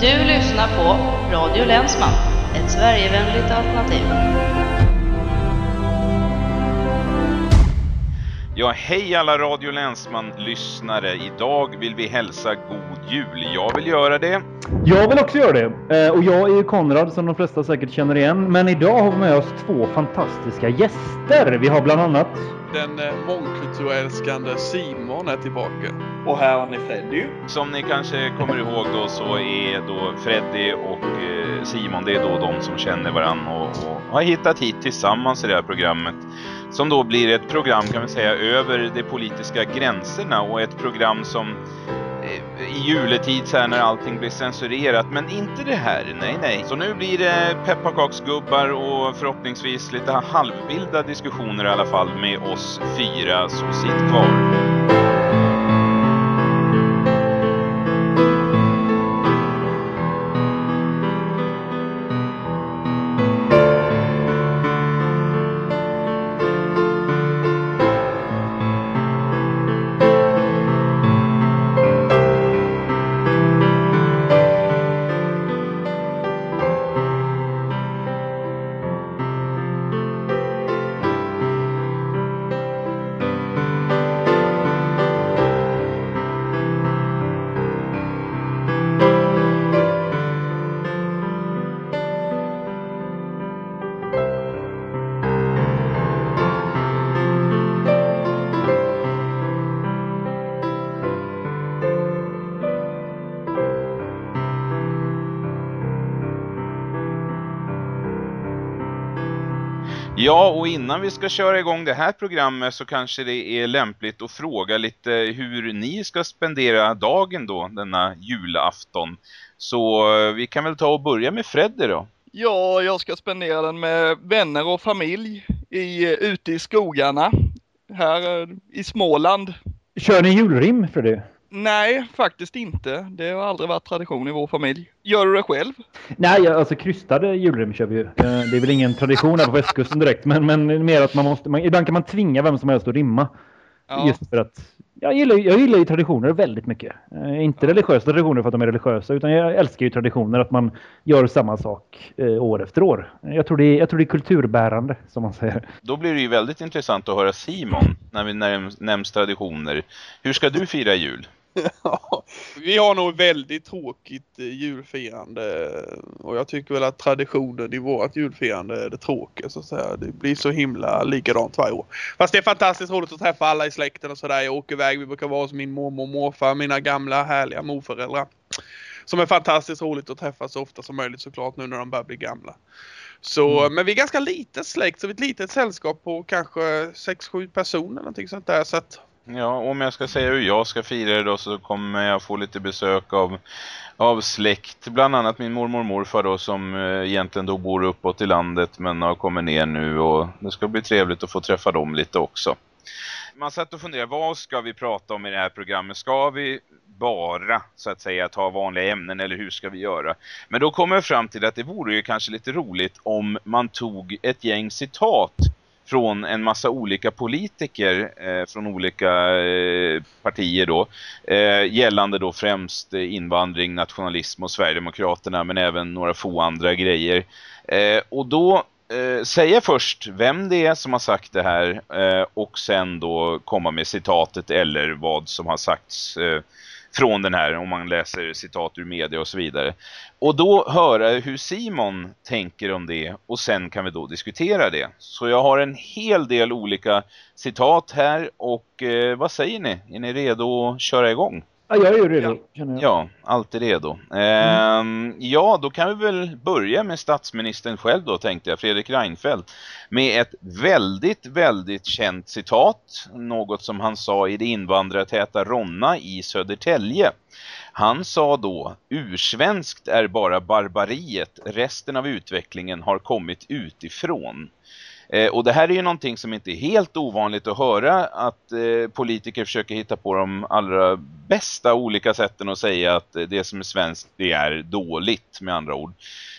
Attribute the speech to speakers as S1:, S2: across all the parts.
S1: Du lyssnar på Radio Länsman, ett Sverigevänligt alternativ.
S2: Ja, hej alla Radio Länsman-lyssnare. Idag vill vi hälsa god jul. Jag vill göra det.
S3: Jag vill också göra det. Eh, Och jag är ju Konrad som de flesta säkert känner igen. Men idag har vi med oss två fantastiska gäster. Vi har bland annat...
S4: Den eh, mångkulturälskande Simon är tillbaka.
S5: Och här har ni Freddy.
S2: Som ni kanske kommer ihåg då så är då Freddy och eh, Simon, det är då de som känner varandra och, och har hittat hit tillsammans i det här programmet. Som då blir ett program kan man säga över de politiska gränserna och ett program som Eh, i juletid så här när allting blir censurerat. Men inte det här, nej nej. Så nu blir det pepparkaksgubbar och förhoppningsvis lite halvvilda diskussioner i alla fall med oss fyra, så sitt kvar. Och innan vi ska köra igång det här programmet så kanske det är lämpligt att fråga lite hur ni ska spendera dagen då, denna julafton. Så eh, vi kan väl ta och börja med Freddy då.
S4: Ja, jag ska spendera den med vänner och familj i, ute i skogarna. Här eh, i Småland.
S3: Kör ni julrim för det?
S4: Nej, faktiskt inte. Det har aldrig varit tradition i vår familj. Gör du det själv?
S3: Nej, jag- alltså krystade julrim kör vi ju. Eh, Det är väl ingen tradition här på västkusten direkt. Men, men mer att man måste... Man, ibland kan man tvinga vem som helst att rimma.
S4: Ja.
S3: Just för att... Jag gillar, jag gillar ju traditioner väldigt mycket. Eh, inte religiösa traditioner för att de är religiösa. Utan jag älskar ju traditioner att man gör samma sak eh, år efter år. Jag tror, det är, jag tror det är kulturbärande, som man säger.
S2: Då blir det ju väldigt intressant att höra Simon när vi näm nämns traditioner. Hur ska du fira jul?
S4: Vi har nog väldigt tråkigt eh, julfirande och jag tycker väl att traditionen i vårt julfirande är det tråkiga så att säga. Det blir så himla likadant varje år. Fast det är fantastiskt roligt att träffa alla i släkten och sådär. Jag åker iväg, vi brukar vara hos min mormor och morfar, mina gamla härliga morföräldrar. Som är fantastiskt roligt att träffa så ofta som möjligt såklart nu när de börjar bli gamla. Så, men vi är ganska litet släkt, så vi är ett litet sällskap på kanske 6-7 personer någonting sånt där. Så att
S2: Ja, om jag ska säga hur jag ska fira det då så kommer jag få lite besök av, av släkt. Bland annat min mormor och morfar då som eh, egentligen då bor uppåt i landet men har kommit ner nu och det ska bli trevligt att få träffa dem lite också. Man satt och funderade, vad ska vi prata om i det här programmet? Ska vi bara så att säga ta vanliga ämnen eller hur ska vi göra? Men då kommer jag fram till att det vore ju kanske lite roligt om man tog ett gäng citat från en massa olika politiker eh, från olika eh, partier då eh, gällande då främst eh, invandring, nationalism och Sverigedemokraterna men även några få andra grejer. Eh, och då eh, säga först vem det är som har sagt det här eh, och sen då komma med citatet eller vad som har sagts eh, från den här om man läser citat ur media och så vidare. Och då höra hur Simon tänker om det och sen kan vi då diskutera det. Så jag har en hel del olika citat här och eh, vad säger ni? Är ni redo att köra igång?
S3: Ja, jag är ju redo. känner jag.
S2: Ja, alltid redo. Ehm, ja, då kan vi väl börja med statsministern själv då tänkte jag, Fredrik Reinfeldt. Med ett väldigt, väldigt känt citat. Något som han sa i det invandrartäta Ronna i Södertälje. Han sa då, ursvenskt är bara barbariet, resten av utvecklingen har kommit utifrån. Eh, och det här är ju någonting som inte är helt ovanligt att höra att eh, politiker försöker hitta på de allra bästa olika sätten att säga att det som är svenskt det är dåligt med andra ord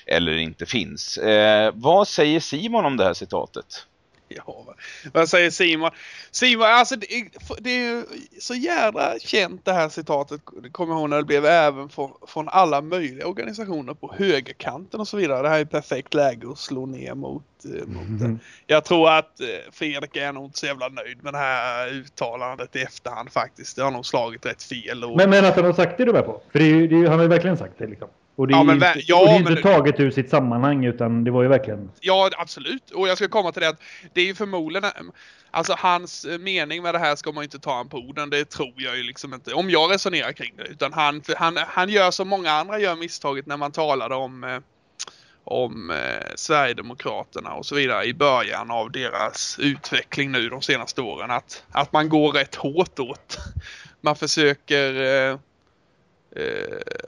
S2: eller inte finns. Eh, vad säger Simon om det här citatet?
S4: Ja, vad- säger Simon? Simon, alltså det är, det är ju så jävla känt det här citatet. Det kommer jag ihåg när det blev även från, från alla möjliga organisationer på högerkanten och så vidare. Det här är perfekt läge att slå ner mot, eh, mot det. Jag tror att eh, Fredrik är nog inte så jävla nöjd med det här uttalandet i efterhand faktiskt. Det har nog slagit rätt fel. Och...
S3: Men, men att han har sagt det du är på? För det är ju, det är, han har ju verkligen sagt det liksom. Och det är
S4: Ja, men
S3: inte,
S4: ja,
S3: det är
S4: men
S3: inte
S4: det-
S3: taget ur sitt sammanhang utan det var ju verkligen...
S4: Ja, absolut. Och jag ska komma till det att det är ju förmodligen... Alltså hans eh, mening med det här ska man ju inte ta han på orden. Det tror jag ju liksom inte. Om jag resonerar kring det. Utan han, han, han gör som många andra gör misstaget när man talade om eh, om eh, Sverigedemokraterna och så vidare i början av deras utveckling nu de senaste åren. Att, att man går rätt hårt åt. Man försöker eh, eh,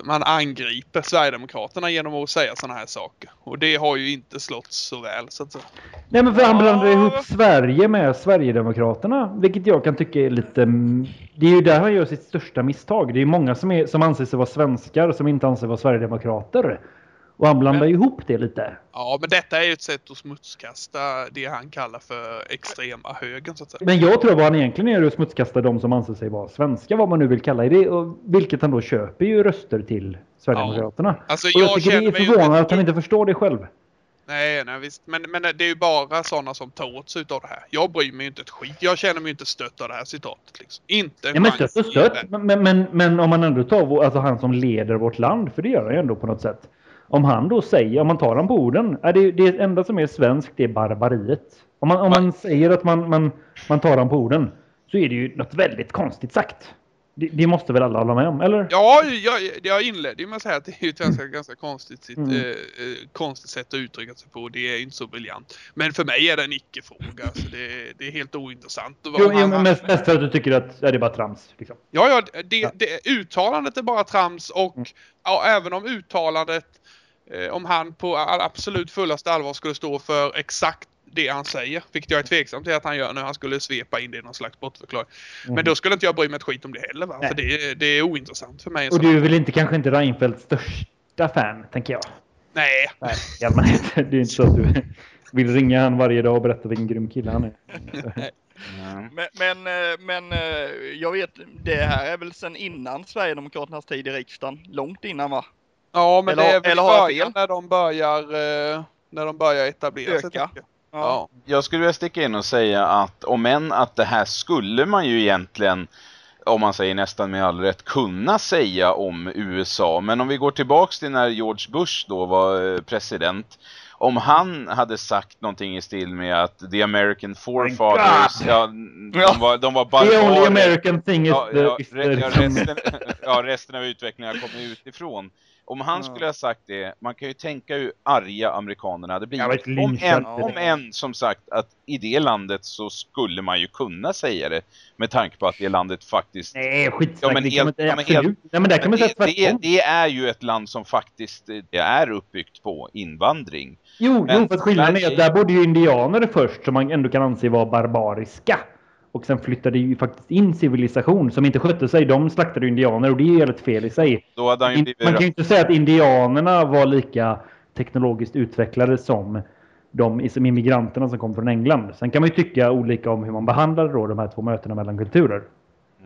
S4: man angriper Sverigedemokraterna genom att säga sådana här saker. Och det har ju inte slått så väl så att säga.
S3: Nej men för han blandar
S5: Ja.
S3: ihop Sverige med Sverigedemokraterna. Vilket jag kan tycka är lite... Det är ju där han gör sitt största misstag. Det är ju många som, är, som anser sig vara svenskar som inte anser sig vara Sverigedemokrater. Och han blandar
S4: Men-
S3: ihop det lite.
S4: Ja, men detta är ju ett sätt att smutskasta det han kallar för extrema högern så att säga.
S3: Men jag tror vad han egentligen är att smutskasta de som anser sig vara svenska, vad man nu vill kalla det. Och vilket han då köper ju röster till Sverigedemokraterna.
S4: Alltså
S3: och jag
S4: jag
S3: tycker det är
S4: ju
S3: förvånande
S4: inte-
S3: att han inte förstår det själv.
S4: Nej, nej visst. Men, men det är ju bara sådana som tar åt sig utav det här. Jag bryr mig ju inte ett skit. Jag känner mig ju inte stött av det här citatet. Liksom. Inte en
S3: Ja, men stött och stött. Men, men, men, om man ändå tar alltså han som leder vårt land, för det gör han ju ändå på något sätt. Om han då säger, om man tar han på orden, är det, det enda som är svenskt det är barbariet. Om man, om man säger att man, man, man tar han på orden så är det ju något väldigt konstigt sagt. Det, det måste väl alla hålla med om, eller?
S4: Ja, jag, jag inledde med att säga att det är ju ett ganska, ganska konstigt, sitt,
S3: Mm.
S4: eh, eh, konstigt sätt att uttrycka sig på. Det är inte så briljant. Men för mig är det en icke-fråga. Alltså det, det är helt ointressant.
S3: Jo,
S4: han-
S3: men mest, mest för att du tycker att ja, det är bara trams. Liksom.
S4: Ja, ja, det, det, uttalandet är bara trams och
S3: Mm.
S4: ja, även om uttalandet, om han på absolut fullaste allvar skulle stå för exakt det han säger, vilket jag är tveksam till att han gör nu. Han skulle svepa in det i någon slags bortförklaring. Men då skulle inte jag bry mig ett skit om det heller. Va?
S3: Mm. Nej.
S4: För det, är- det är ointressant för mig.
S3: Och du är väl inte kanske inte Reinfeldts största fan, tänker jag.
S4: Nej,
S3: Nej, i allmänhet. Det är inte så att du vill ringa han varje dag och berätta vilken grym kille han är.
S2: Mm.
S5: Men, men, eh, men eh, jag vet, det här är väl sen innan Sverigedemokraternas tid i riksdagen. Långt innan va?
S4: Ja men
S5: Eller-
S4: det är väl
S5: eller har jag
S4: början när de börjar, eh, när de börjar etablera sig.
S5: Öka.
S4: Ja.
S2: Jag skulle vilja sticka in och säga att om än att det här skulle man ju egentligen om man säger nästan med all rätt kunna säga om USA. Men om vi går tillbaks till när George Bush då var eh, president. Om han hade sagt någonting i stil med att the American forefathers, ja, de var, de var
S3: The only
S2: barbarer.
S3: American thing is
S2: Ja,
S3: the...
S2: ja,
S3: is the-
S2: re- ja, resten, ja, resten av utvecklingen har kommit utifrån. Om han skulle ha sagt det, man kan ju tänka hur arga amerikanerna hade blivit. Om en, om en, som sagt, att i det landet så skulle man ju kunna säga det. Med tanke på att det landet faktiskt...
S3: Nej, skitsnack.
S2: Ja,
S3: det kan man
S2: helt-
S3: inte,
S2: ja, men
S3: absolut.
S2: helt-
S3: Nej, men där kan man säga
S2: det, det, är ju ett land som faktiskt eh, det är uppbyggt på invandring.
S3: Jo,
S2: Men
S3: jo, för skillnaden är att där bodde ju indianer först som man ändå kan anse vara barbariska. Och sen flyttade ju faktiskt in civilisation som inte skötte sig. De slaktade indianer och det är ju helt fel i sig. In, man kan ju inte säga att indianerna var lika teknologiskt utvecklade som de som immigranterna som kom från England. Sen kan man ju tycka olika om hur man behandlade då de här två mötena mellan kulturer.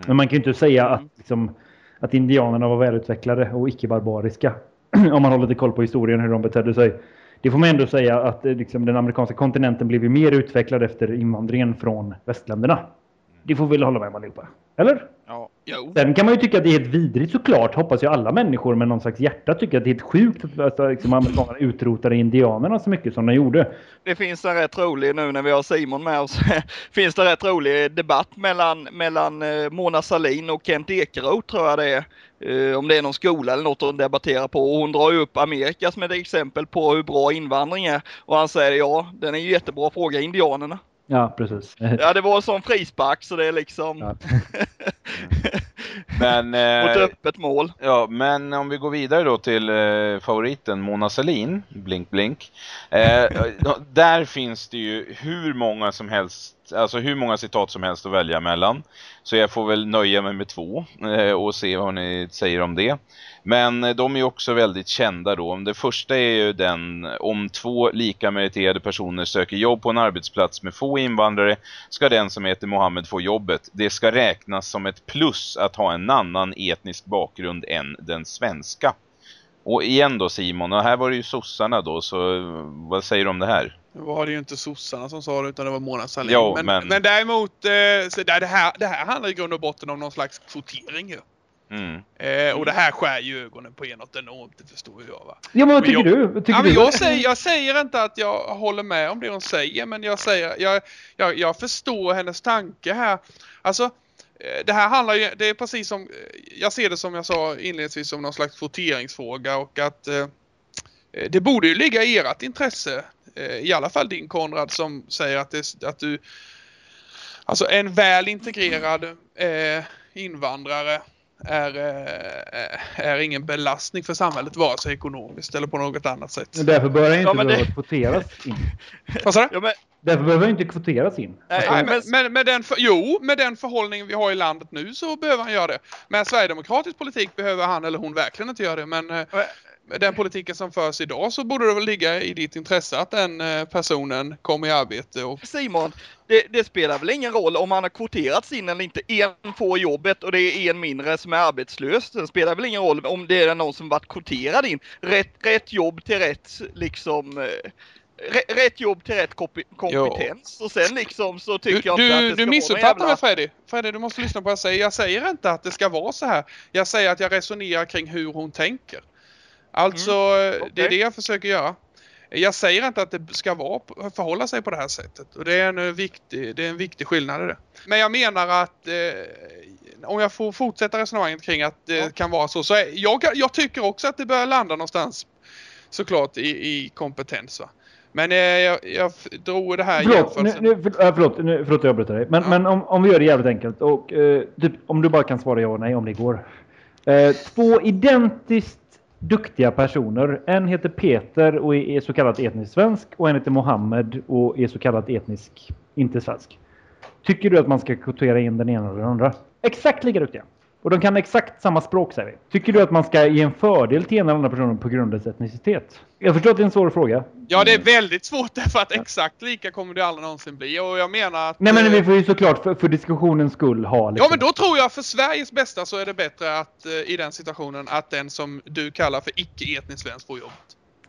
S3: Men man kan ju inte säga att, liksom, att indianerna var välutvecklade och icke-barbariska. om man håller lite koll på historien hur de betedde sig. Det får man ändå säga att eh, liksom, den amerikanska kontinenten blev ju mer utvecklad efter invandringen från västländerna. Det får vi väl hålla med om allihopa. Eller?
S5: Ja.
S4: Jo.
S3: Sen kan man ju tycka att det är helt vidrigt såklart. Hoppas jag alla människor med någon slags hjärta tycker att det är helt sjukt att, att liksom, amerikanerna utrotade indianerna så mycket som de gjorde.
S5: Det finns en rätt rolig nu när vi har Simon med oss. finns det rätt rolig debatt mellan, mellan eh, Mona Salin och Kent Ekeroth tror jag det är. Eh, om det är någon skola eller något de debatterar på. Och hon drar ju upp Amerika som ett exempel på hur bra invandring är. Och han säger ja, den är ju jättebra, fråga indianerna.
S3: Ja, precis.
S5: Ja, det var en sån frispark så det är liksom
S3: Ja.
S2: Men,
S5: mot
S2: eh,
S5: öppet mål.
S2: Ja, men om vi går vidare då till eh, favoriten Mona Sahlin, Blink Blink. Eh, där finns det ju hur många som helst alltså hur många citat som helst att välja mellan. Så jag får väl nöja mig med två eh, och se vad ni säger om det. Men eh, de är också väldigt kända då. Det första är ju den om två lika meriterade personer söker jobb på en arbetsplats med få invandrare ska den som heter Mohammed få jobbet. Det ska räknas som ett plus att ha en annan etnisk bakgrund än den svenska. Och igen då Simon, och här var det ju sossarna då, så eh, vad säger du om det här?
S4: Nu var det ju inte sossarna som sa det utan det var Mona Sahlin.
S2: Jo,
S4: men,
S2: men-
S4: men... däremot, eh, så det, det, här, det här handlar i grund och botten om någon slags kvotering ju.
S2: Mm.
S4: Eh, och det här skär ju ögonen på er något enormt, det förstår jag va.
S3: Ja, men vad tycker
S4: jag-
S3: du? Vad tycker
S4: Ja, men jag, säger, jag säger inte att jag håller med om det hon säger, men jag säger, jag, jag, jag förstår hennes tanke här. Alltså, det här handlar ju, det är precis som, eh, jag ser det som jag sa inledningsvis som någon slags kvoteringsfråga och att eh, eh, det borde ju ligga i ert intresse, eh, i alla fall din Konrad som säger att, det, att du, alltså en väl integrerad eh, invandrare är, eh, är ingen belastning för samhället vare sig ekonomiskt eller på något annat sätt.
S3: Men Därför bör han inte
S5: Ja, men det-
S3: behöva kvoteras in.
S4: Vad sa du?
S5: Ja, men,
S3: Därför behöver han inte kvoteras in.
S5: nej,
S4: Nej,
S5: men,
S4: men, med den för, jo, med den förhållning vi har i landet nu så behöver han göra det. Med Sverigedemokratisk politik behöver han eller hon verkligen inte göra det. Men eh,
S5: Men-
S4: med den politiken som förs idag så borde det väl ligga i ditt intresse att den eh, personen kommer i arbete. Och,
S5: Simon, det, det spelar väl ingen roll om han har kvoterats in eller inte. En får jobbet och det är en mindre som är arbetslös. Det spelar väl ingen roll om det är någon som varit kvoterad in. Rätt, rätt jobb till rätt liksom eh, Rätt jobb till rätt kompetens och sen liksom så
S4: du
S5: tycker jag inte att
S4: du,
S5: det ska
S4: du missuppfattar
S5: jävla...
S4: mig Freddy. Freddy, du måste lyssna på vad jag säger. Jag säger inte att det ska vara så här. Jag säger att jag resonerar kring hur hon tänker. Alltså, eh, det är
S5: Mm.
S4: det jag försöker göra. Jag säger inte att det ska vara, förhålla sig på det här sättet. Och det är en eh, viktig, det är en viktig skillnad i det. Men jag menar att eh, om jag får fortsätta resonemanget kring att det
S5: Ja.
S4: kan vara så. så är, jag, jag tycker också att det bör landa någonstans såklart i, i kompetens. Va? Men eh, jag, jag drog det här
S3: Förlåt, nu,
S4: jämförelsen.
S3: nu, för, äh, förlåt, nu, förlåt jag avbryter dig. Men,
S4: Ja.
S3: men om, om vi gör det jävligt enkelt och eh, typ, om du bara kan svara ja och nej om det går. Eh, två identiskt duktiga personer. En heter Peter och är, är så kallat etnisk svensk och en heter Mohammed och är så kallat etnisk inte svensk. Tycker du att man ska kvotera in den ena eller den andra? Exakt lika duktiga. Och de kan exakt samma språk säger vi. Tycker du att man ska ge en fördel till ena eller andra personen på grund av etnicitet? Jag förstår att det är en svår fråga.
S4: Ja, det är väldigt svårt därför att exakt lika kommer det aldrig någonsin bli. Och jag menar att...
S3: Nej men
S4: eh,
S3: vi får ju såklart för, för diskussionens skull ha
S4: Ja
S3: liksom.
S4: men då tror jag för Sveriges bästa så är det bättre att eh, i den situationen att den som du kallar för icke-etnisk svensk får jobbet.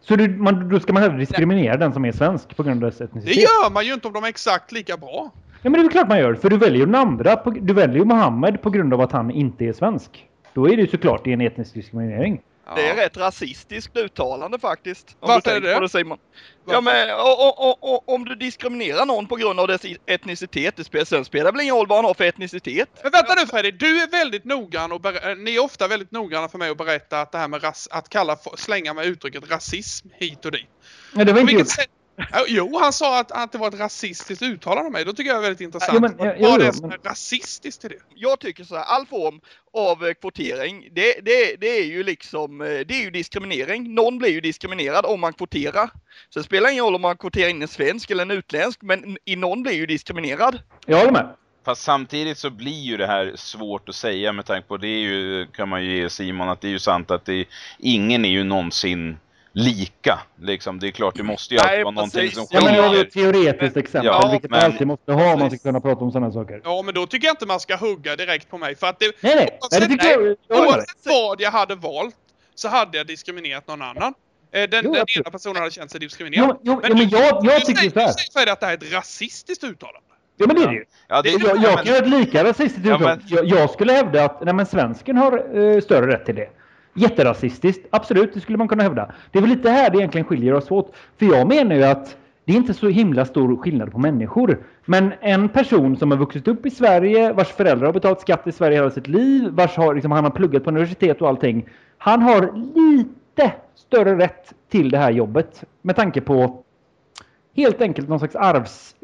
S3: Så du, man, då ska man hellre diskriminera den som är svensk på grund av etnicitet?
S4: Det gör man ju inte om de är exakt lika bra.
S3: Ja men det är väl klart man gör. För du väljer den andra. På, du väljer ju Mohammed på grund av att han inte är svensk. Då är det ju såklart det är en etnisk diskriminering.
S4: Ja.
S5: Det är rätt rasistiskt uttalande faktiskt. Om
S4: Varför
S5: du
S4: är det?
S5: det Simon.
S4: Varför?
S5: Ja men och, och, och, och, om du diskriminerar någon på grund av dess etnicitet, det spelar, sen spelar väl ingen roll vad han har för etnicitet?
S4: Men vänta nu Freddy, du är väldigt noggrann och eh, ni är ofta väldigt noggranna för mig att berätta att det här med ras- att kalla, slänga med uttrycket rasism hit och dit.
S3: Nej, det var
S4: På vilket sätt? Ja, Jo, han sa att, att det var ett rasistiskt uttalande av mig. Då tycker jag det är väldigt intressant.
S3: Jo, men, ja,
S4: Vad
S3: jo,
S4: är det som
S3: men-
S4: är rasistiskt i det?
S5: Jag tycker så här, all form av eh, kvotering, det, det, det är ju liksom, eh, det är ju diskriminering. Någon blir ju diskriminerad om man kvoterar. Så det spelar ingen roll om man kvoterar in en svensk eller en utländsk, men i någon blir ju diskriminerad.
S3: Jag håller med.
S2: Fast samtidigt så blir ju det här svårt att säga med tanke på det är ju, kan man ju ge Simon att det är ju sant att det, ingen är ju någonsin lika. Liksom, det är klart, det måste ju alltid
S5: Nej,
S2: vara någonting
S5: precis.
S2: som
S3: Ja, men det var
S2: skiljer.
S3: ett teoretiskt exempel.
S2: Ja,
S3: vilket man
S2: men-
S3: alltid måste ha om man ska kunna prata om sådana saker.
S4: Ja, men då tycker jag inte man ska hugga direkt på mig. För att det,
S3: Nej, nej. nej det tycker jag. jag.
S4: Oavsett vad jag hade valt så hade jag diskriminerat någon annan. Eh, Den,
S3: Jo,
S4: den ena personen hade känt sig diskriminerad.
S3: Jo, jo, jo, men jag, jag
S4: du
S3: tycker
S4: säger,
S3: så här.
S4: du säger att det här är ett rasistiskt uttalande.
S3: Ja men det är det ju.
S2: Ja, det,
S3: Jag, jag
S2: ja,
S3: kan
S2: men-
S3: göra ett lika rasistiskt
S2: Ja,
S3: uttalande.
S2: men-
S3: jag, jag skulle hävda att nej, men svensken har eh, större rätt till det. Jätterasistiskt, absolut, det skulle man kunna hävda. Det är väl lite här det egentligen skiljer oss åt. För jag menar ju att det är inte så himla stor skillnad på människor. Men en person som har vuxit upp i Sverige, vars föräldrar har betalat skatt i Sverige hela sitt liv, vars har, liksom, han har pluggat på universitet och allting. Han har lite större rätt till det här jobbet. Med tanke på helt enkelt någon slags arvs...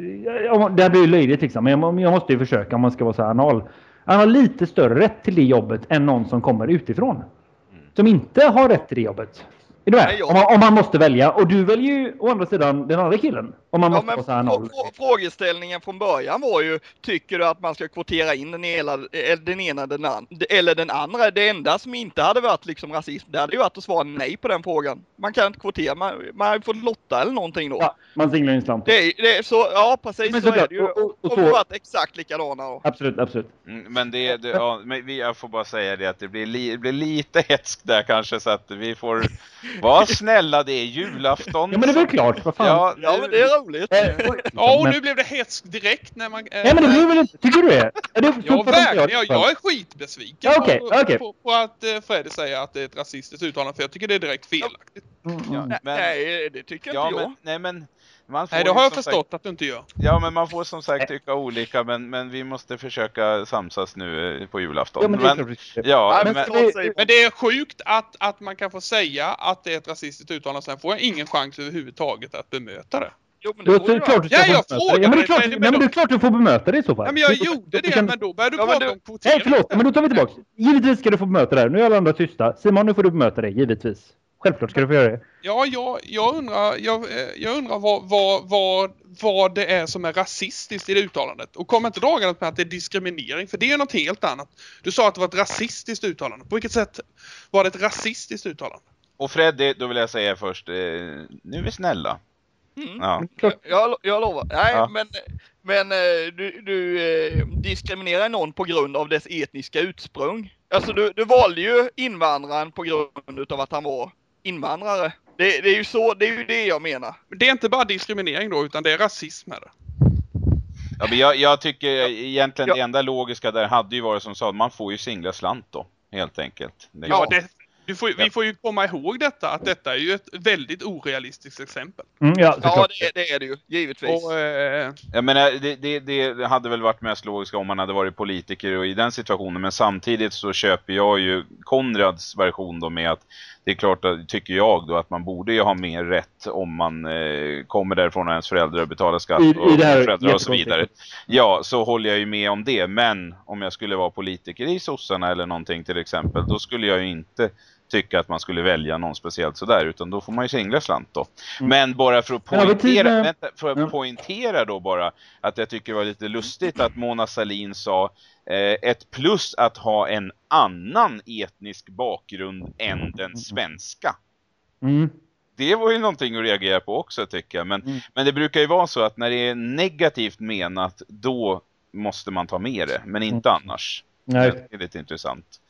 S3: Det här blir ju löjligt liksom, men jag måste ju försöka om man ska vara så här anal. Han har lite större rätt till det jobbet än någon som kommer utifrån. Som inte har rätt till det jobbet. Är du med?
S5: Nej, jag-
S3: Om, man, om man måste välja. Och du väljer ju å andra sidan den andra killen. Om man
S5: Ja,
S3: måste
S5: men
S3: så här noll.
S5: frå- frågeställningen från början var ju, tycker du att man ska kvotera in den ena, eh, den ena den an- eller den andra? Det enda som inte hade varit liksom rasism, det hade ju varit att svara nej på den frågan. Man kan inte kvotera, man, man fått lotta eller någonting då.
S3: Ja, man singlar in slant.
S5: Det, är, det är så, ja precis
S3: Men
S5: så är
S3: såklart,
S5: det ju.
S3: och- och- och
S5: Och
S3: så-
S5: varit exakt likadana då.
S3: Absolut, absolut.
S2: Mm, Men det, det ja, men vi, jag får bara säga det att det blir, li, det blir lite hetsk där kanske så att vi får vara snälla. Det är julafton.
S3: Ja, men det är väl klart. Vad fan.
S2: Ja,
S5: Ja men det är roligt.
S3: Eh.
S4: Ja, och
S3: Men-
S4: nu blev det hetsk direkt när man... eh,
S3: Nej, men det blir väl inte... Tycker du det? Är det
S4: Ja, verkligen. Jag, jag är skitbesviken
S3: Ja, okej,
S4: på,
S3: okej.
S4: på, på att eh, Freddy säger att det är ett rasistiskt uttalande, för jag tycker det är direkt felaktigt.
S3: Mm.
S2: Ja,
S5: Nej,
S2: men-
S5: nej det tycker
S2: ja,
S5: inte jag.
S2: men, nej men man får
S4: Nej, det har jag förstått att du inte gör.
S2: Sagt, ja, men man får som sagt tycka olika, men, men vi måste försöka samsas nu eh, på julafton.
S3: Ja, men det är
S2: men, ja, men,
S5: Simon.
S4: Men det är sjukt att, att man kan få säga att det är ett rasistiskt uttalande, sen får jag ingen chans överhuvudtaget att bemöta det.
S5: Jo, men det
S3: är
S5: du
S3: det klart du ska
S4: Ja, jag
S3: bemöta
S4: frågar
S3: det. Ja, men det är klart,
S4: men
S3: men det är klart du får bemöta det i så fall.
S4: Ja, men jag
S3: Du-
S4: gjorde
S3: du
S4: det,
S3: kan-
S4: men då började du
S5: Ja, men
S4: prata
S5: du-
S4: om kvotering.
S3: Nej, förlåt. Men då tar vi tillbaka. Givetvis ska du få bemöta det här. Nu är alla andra tysta. Simon, nu får du bemöta det. Givetvis. Självklart ska du få göra det.
S4: Ja, jag, jag undrar, jag, eh, jag undrar vad, vad, vad, vad det är som är rasistiskt i det uttalandet. Och kom inte dragandet med att det är diskriminering, för det är något helt annat. Du sa att det var ett rasistiskt uttalande. På vilket sätt var det ett rasistiskt uttalande?
S2: och Freddy, då vill jag säga först, eh, nu är vi snälla.
S5: Mm.
S2: Ja.
S3: Klart.
S5: Jag, jag lovar. Nej,
S2: Ja.
S5: men, men eh, du, du eh, diskriminerar någon på grund av dess etniska ursprung. Alltså du, du valde ju invandraren på grund av att han var invandrare. Det, det är ju så, det är ju det jag menar.
S4: Men Det är inte bara diskriminering då, utan det är rasism det.
S2: Ja, men jag, jag tycker egentligen
S5: Ja.
S2: det enda logiska där hade ju varit som sa, man får ju singla slant då, helt enkelt. Det,
S4: Ja, det, du får, vi får ju komma ihåg detta, att detta är ju ett väldigt orealistiskt exempel.
S3: Mm, ja,
S5: Ja, det, det är det ju, givetvis.
S4: Och, eh,
S2: Jag menar, det, det, det hade väl varit mest logiskt om man hade varit politiker och i den situationen. Men samtidigt så köper jag ju Konrads version då med att det är klart, att, tycker jag då, att man borde ju ha mer rätt om man eh, kommer därifrån och ens föräldrar betalar skatt
S3: I- i
S2: och
S3: här
S2: föräldrar och så vidare. Ja, så håller jag ju med om det. Men om jag skulle vara politiker i sossarna eller någonting till exempel, då skulle jag ju inte tycka att man skulle välja någon speciellt sådär, utan då får man ju singla slant då.
S3: Mm.
S2: Men bara för att poängtera,
S3: med-
S2: vänta, för att
S3: Ja.
S2: poängtera då bara att jag tycker det var lite lustigt att Mona Salin sa eh, ett plus att ha en annan etnisk bakgrund än den svenska.
S3: Mm.
S2: Det var ju någonting att reagera på också tycker jag. Men,
S3: Mm.
S2: men det brukar ju vara så att när det är negativt menat, då måste man ta med det, men inte annars.
S3: Nej.
S2: Det är lite intressant.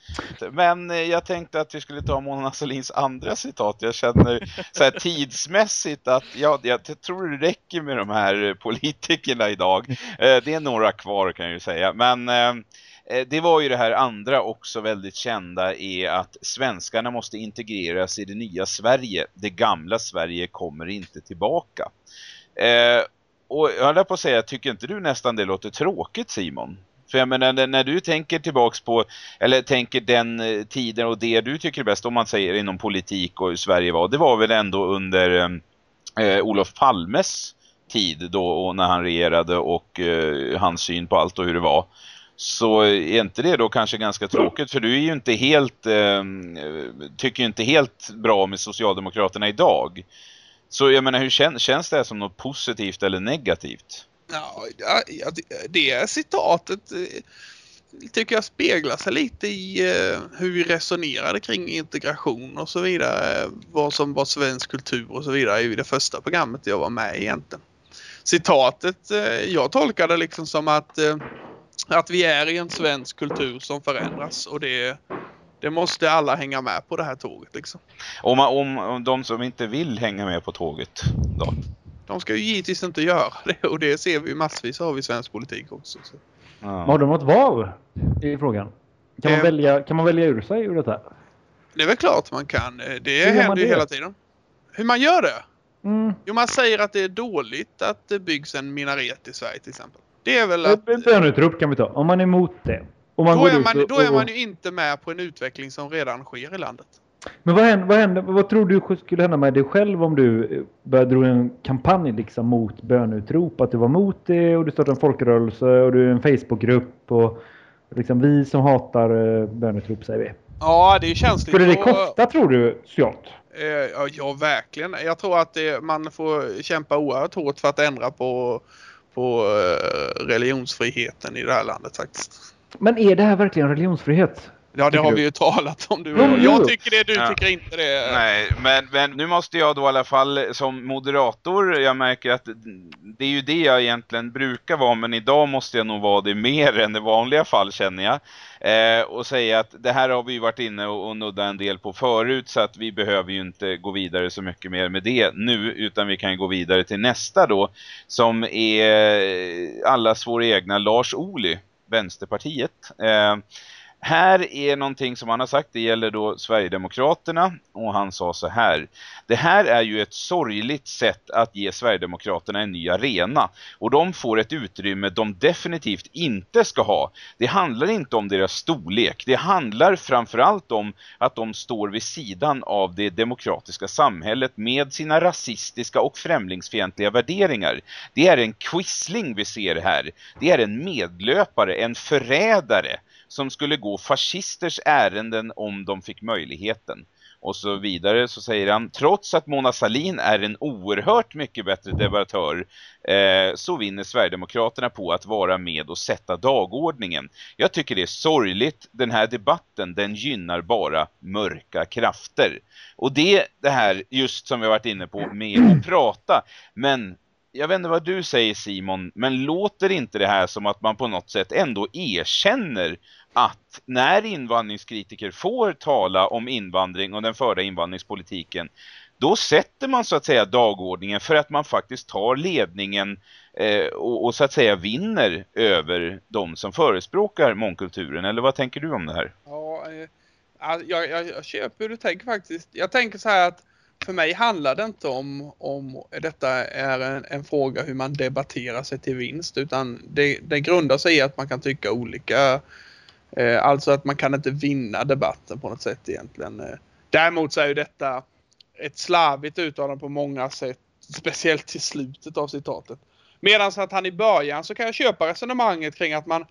S2: Men eh, jag tänkte att vi skulle ta Mona Sahlins andra citat. Jag känner så här tidsmässigt att ja, jag tror det räcker med de här eh, politikerna idag. Eh, det är några kvar kan jag ju säga. Men det var ju det här andra också väldigt kända är att svenskarna måste integreras i det nya Sverige. Det gamla Sverige kommer inte tillbaka. Och jag höll på att säga, tycker inte du nästan det låter tråkigt Simon? För jag menar, när- du tänker tillbaks på, eller tänker den eh, tiden och det du tycker är bäst, om man säger inom politik och hur Sverige var, det var väl ändå under eh, eh, Olof Palmes tid då och när han regerade och eh, hans syn på allt och hur det var. Så är inte det då kanske ganska tråkigt för du är ju inte helt, ehm, eh, tycker ju inte helt bra med Socialdemokraterna idag. Så jag menar, hur känns, känns det som något positivt eller negativt?
S4: Ja, det- citatet eh, tycker jag speglar sig lite i eh, hur vi resonerade kring integration och så vidare. Vad som var svensk kultur och så vidare i det första programmet jag var med i egentligen. Citatet, eh, jag tolkar det liksom som att, att vi är i en svensk kultur som förändras och det, det måste alla hänga med på det här tåget liksom.
S2: Om, om, om de som inte vill hänga med på tåget då?
S4: De ska ju givetvis inte göra det och det ser vi massvis av i svensk politik också. Så.
S2: Ja.
S3: Har de något val? I frågan. Kan man,
S4: Eh.
S3: välja, kan man välja ur sig ur detta?
S4: Det är väl klart man kan. Eh, Det
S3: Hur man
S4: händer ju
S3: det?
S4: hela tiden. Hur man gör det?
S3: Mm.
S4: Jo, man säger att det är dåligt att det byggs en minaret i Sverige till exempel. Det är väl att...
S3: Eh, Bönutrop kan vi ta. Om man är emot det. Man
S4: Då
S3: går
S4: är man,
S3: och-
S4: då är man ju inte med på en utveckling som redan sker i landet.
S3: Men vad, händer, vad, händer, vad tror du skulle hända med dig själv om du eh, började dra en kampanj liksom mot bönutrop? Att du var mot det och du startade en folkrörelse och du är en Facebookgrupp och liksom vi som hatar eh, bönutrop säger vi.
S4: Ja, det är känsligt.
S3: Skulle det kosta tror du socialt?
S4: Eh, Ja, ja, verkligen. Jag tror att det, man får kämpa oerhört hårt för att ändra på, på religionsfriheten i det här landet faktiskt.
S3: Men är det här verkligen religionsfrihet?
S4: Ja, det har vi ju talat om du och jag. tycker det, du
S2: Ja.
S4: tycker inte det.
S2: Nej, men, men nu måste jag då i alla fall som moderator, jag märker att det är ju det jag egentligen brukar vara, men idag måste jag nog vara det mer än i vanliga fall känner jag. Eh, och säga att det här har vi ju varit inne och, och nudda en del på förut så att vi behöver ju inte gå vidare så mycket mer med det nu utan vi kan gå vidare till nästa då som är allas vår egna Lars Ohly, Vänsterpartiet. Eh, här är någonting som han har sagt, det gäller då Sverigedemokraterna och han sa så här. Det här är ju ett sorgligt sätt att ge Sverigedemokraterna en ny arena och de får ett utrymme de definitivt inte ska ha. Det handlar inte om deras storlek, det handlar framförallt om att de står vid sidan av det demokratiska samhället med sina rasistiska och främlingsfientliga värderingar. Det är en quisling vi ser här. Det är en medlöpare, en förrädare som skulle gå fascisters ärenden om de fick möjligheten. Och så vidare så säger han, trots att Mona Salin är en oerhört mycket bättre debattör eh, så vinner Sverigedemokraterna på att vara med och sätta dagordningen. Jag tycker det är sorgligt, den här debatten den gynnar bara mörka krafter. Och det det här just som vi har varit inne på med att prata, men jag vet inte vad du säger Simon, men låter inte det här som att man på något sätt ändå erkänner att när invandringskritiker får tala om invandring och den förda invandringspolitiken då sätter man så att säga dagordningen för att man faktiskt tar ledningen eh, och, och så att säga vinner över de som förespråkar mångkulturen. Eller vad tänker du om det här?
S4: Ja, eh, jag, jag, jag köper hur du tänker faktiskt. Jag tänker så här att för mig handlar det inte om om detta är en, en fråga hur man debatterar sig till vinst utan det, det grundar sig i att man kan tycka olika. Eh, alltså att man kan inte vinna debatten på något sätt egentligen. Eh, däremot så är ju detta ett slarvigt uttalande på många sätt. Speciellt till slutet av citatet. Medan att han i början så kan jag köpa resonemanget kring att man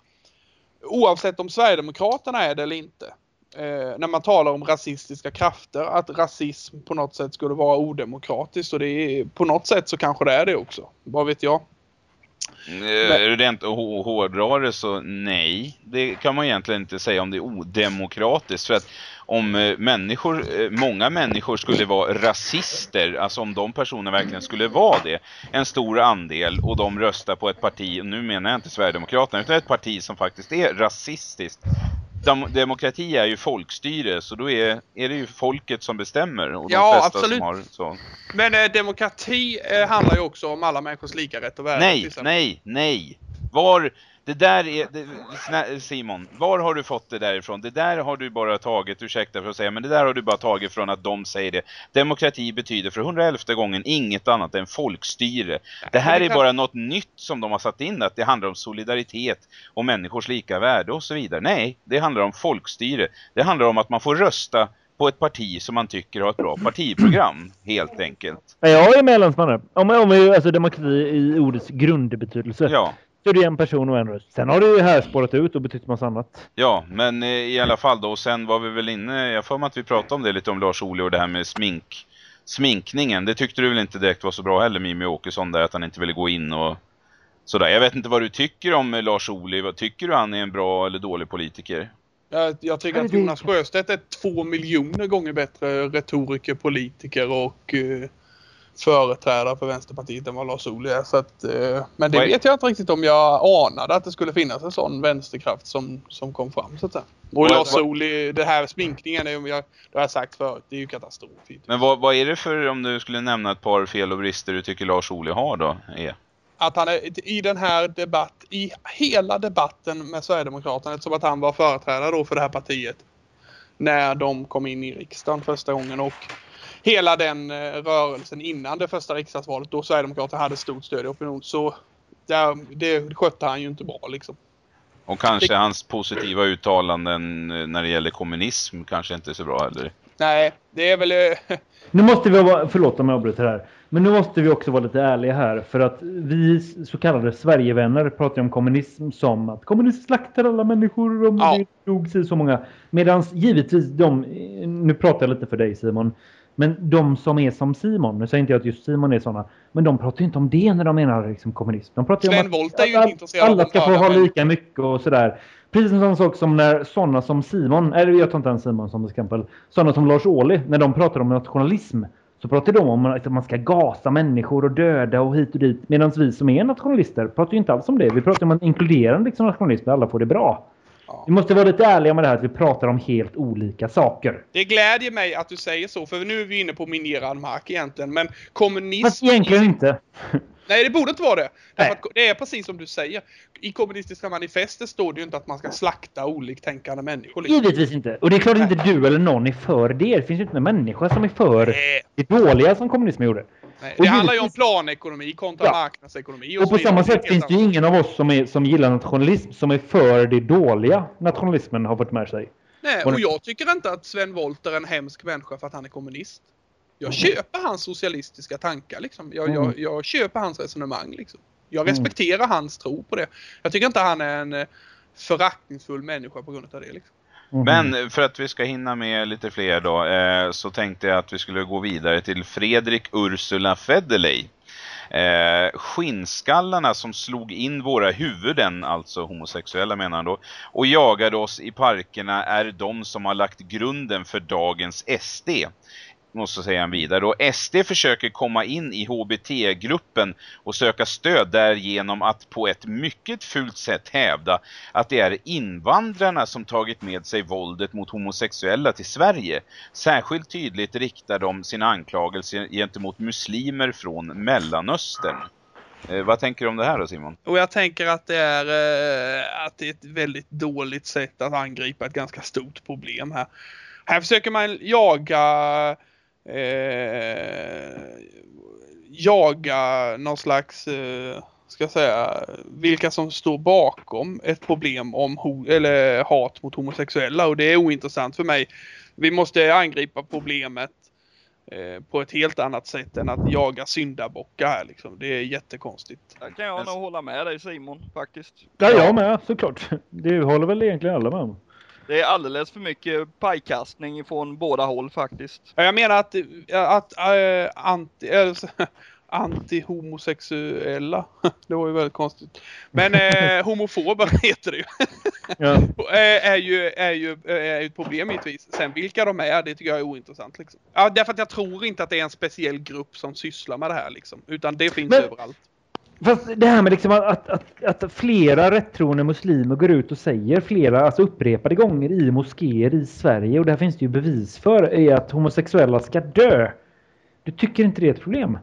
S4: oavsett om Sverigedemokraterna är det eller inte. Eh, när man talar om rasistiska krafter, att rasism på något sätt skulle vara odemokratiskt och det är, på något sätt så kanske det är det också. Vad vet jag?
S2: Eh, Rent hå- så nej, det kan man egentligen inte säga om det är odemokratiskt för att om eh, människor, eh, många människor skulle vara rasister, alltså om de personer verkligen skulle vara det, en stor andel och de röstar på ett parti, och nu menar jag inte Sverigedemokraterna, utan ett parti som faktiskt är rasistiskt. Dem demokrati är ju folkstyre, så då är, är det ju folket som bestämmer och
S4: Ja, absolut.
S2: som har så.
S4: Men eh, demokrati eh, handlar ju också om alla människors lika rätt och värde.
S2: Nej, nej, nej. Var, det där är, det, Simon, var har du fått det därifrån? Det där har du bara tagit, ursäkta för att säga, men det där har du bara tagit från att de säger det. Demokrati betyder för 111 gången inget annat än folkstyre. Det här är bara något nytt som de har satt in, att det handlar om solidaritet och människors lika värde och så vidare. Nej, det handlar om folkstyre. Det handlar om att man får rösta på ett parti som man tycker har ett bra partiprogram, helt enkelt.
S3: Ja, Jag är medlemsman. Om, om vi, alltså demokrati i ordets grundbetydelse.
S2: Ja.
S3: Så är det en person och en röst. Sen har det ju här spårat ut och betytt massa annat.
S2: Ja, men eh, i alla fall då, och sen var vi väl inne, jag får mig att vi pratade om det lite om Lars Ohly och det här med smink, sminkningen. Det tyckte du väl inte direkt var så bra heller, Mimmi Åkesson, där att han inte ville gå in och sådär. Jag vet inte vad du tycker om eh, Lars Ohly, vad tycker du han är en bra eller dålig politiker?
S4: Jag, jag tycker att Jonas Sjöstedt är två miljoner gånger bättre retoriker, politiker och eh, företrädare för Vänsterpartiet än vad Lars Ohly är. Så att, eh, men det vet jag inte riktigt om jag anade att det skulle finnas en sån vänsterkraft som, som kom fram. Så att säga. Och Lars Ohly, det här sminkningen, är, ju- jag, det har jag sagt förut, det är ju katastrof.
S2: Men vad, vad är det för, om du skulle nämna ett par fel och brister du tycker Lars Ohly har då? Är?
S4: att han är i den här debatt, i hela debatten med Sverigedemokraterna, eftersom att han var företrädare då för det här partiet när de kom in i riksdagen första gången och hela den eh, rörelsen innan det första riksdagsvalet då Sverigedemokraterna hade stort stöd i opinion så där, det skötte han ju inte bra liksom.
S2: Och kanske hans positiva uttalanden eh, när det gäller kommunism kanske inte är så bra heller.
S4: Nej, det är väl... eh,
S3: Nu måste vi vara, förlåt om jag avbryter här. Men nu måste vi också vara lite ärliga här. För att vi så kallade Sverigevänner pratar ju om kommunism som att kommunism slaktar alla människor om
S4: Ja.
S3: det dog så många. Medan givetvis de, nu pratar jag lite för dig Simon. Men de som är som Simon, nu säger inte jag att just Simon är sådana. Men de pratar ju inte om det när de menar liksom kommunism. De pratar
S4: Sven
S3: om
S4: Wollter är
S3: alla,
S4: inte
S3: alla
S4: att
S3: ska få ha lika mycket och sådär. Precis som samma sak som när sådana som Simon, eller jag tar inte ens Simon som exempel, sådana som Lars Ohly, när de pratar om nationalism så pratar de om att man ska gasa människor och döda och hit och dit. Medan vi som är nationalister pratar ju inte alls om det. Vi pratar om en inkluderande liksom, nationalism där alla får det bra.
S4: Ja.
S3: Vi måste vara lite ärliga med det här att vi pratar om helt olika saker.
S4: Det glädjer mig att du säger så, för nu är vi inne på minerad mark egentligen. Men kommunism...
S3: Fast egentligen inte.
S4: Nej, det borde inte vara det.
S3: Nej.
S4: det är precis som du säger. I kommunistiska manifestet står det ju inte att man ska slakta oliktänkande människor. Liksom.
S3: Givetvis inte. Och det är klart inte du eller någon är för det. Det finns ju inte en människa som är för
S4: Nej,
S3: det dåliga som kommunismen gjorde.
S4: nej.
S3: Och
S4: Det handlar ju om planekonomi kontra
S3: Ja.
S4: marknadsekonomi.
S3: Och
S4: så
S3: på samma sätt finns det ju ingen av oss som, är, som gillar nationalism som är för det dåliga nationalismen har fått med sig.
S4: Nej,
S3: Och
S4: och jag tycker inte att Sven Wollter är en hemsk människa för att han är kommunist. Jag köper hans socialistiska tankar liksom. Jag,
S3: Mm.
S4: jag, jag köper hans resonemang liksom. Jag
S3: Mm.
S4: respekterar hans tro på det. Jag tycker inte han är en eh, föraktningsfull människa på grund av det liksom.
S3: Mhm.
S2: Men för att vi ska hinna med lite fler då eh, så tänkte jag att vi skulle gå vidare till Fredrik Ursula Federley. Eh, skinnskallarna som slog in våra huvuden, alltså homosexuella menar han då, och jagade oss i parkerna är de som har lagt grunden för dagens SD. Måste säga han vidare. Och SD försöker komma in i HBT-gruppen och söka stöd där genom att på ett mycket fult sätt hävda att det är invandrarna som tagit med sig våldet mot homosexuella till Sverige. Särskilt tydligt riktar de sina anklagelser gentemot muslimer från Mellanöstern. Eh, vad tänker du om det här då Simon?
S4: Och jag tänker att det är, eh, att det är ett väldigt dåligt sätt att angripa ett ganska stort problem här. Här försöker man jaga eh, jaga någon slags, eh, ska jag säga, vilka som står bakom ett problem om ho- eller hat mot homosexuella och det är ointressant för mig. Vi måste angripa problemet eh, på ett helt annat sätt än att jaga syndabockar här liksom. Det är jättekonstigt.
S5: Där kan jag nog hålla med dig Simon faktiskt.
S3: Ja, jag med såklart. Det håller väl egentligen alla med om.
S5: Det är alldeles för mycket pajkastning från båda håll faktiskt.
S4: Ja, Jag menar att, att äh, anti, äh, anti-homosexuella, det var ju väldigt konstigt. Men äh, homofober heter det ju.
S3: Ja.
S4: Äh, är ju, är ju är ju ett problem givetvis. Sen vilka de är, det tycker jag är ointressant. Liksom. Ja, därför att jag tror inte att det är en speciell grupp som sysslar med det här liksom. Utan det finns
S3: Men-
S4: överallt.
S3: Fast det här med liksom att, att, att flera rättroende muslimer går ut och säger flera, alltså upprepade gånger i moskéer i Sverige och där finns det ju bevis för är att homosexuella ska dö. Du tycker inte det är ett problem?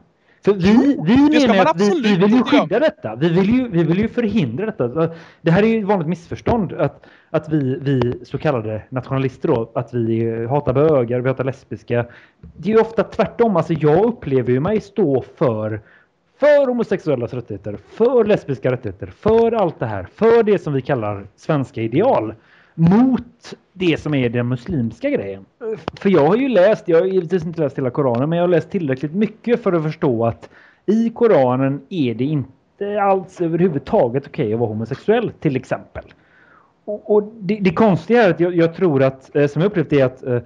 S3: För vi, vi
S4: det
S3: menar att vi, vi vill ju skydda detta. Vi vill ju, vi vill ju förhindra detta. Det här är ju ett vanligt missförstånd att, att vi, vi så kallade nationalister då, att vi hatar bögar, vi hatar lesbiska. Det är ju ofta tvärtom. Alltså jag upplever ju mig stå för för homosexuellas rättigheter, för lesbiska rättigheter, för allt det här, för det som vi kallar svenska ideal, mot det som är den muslimska grejen. För jag har ju läst, jag har givetvis inte läst hela Koranen, men jag har läst tillräckligt mycket för att förstå att i Koranen är det inte alls överhuvudtaget okej att vara homosexuell, till exempel. Och, och det, det konstiga är att jag, jag tror att, eh, som jag upplevt det, är att eh,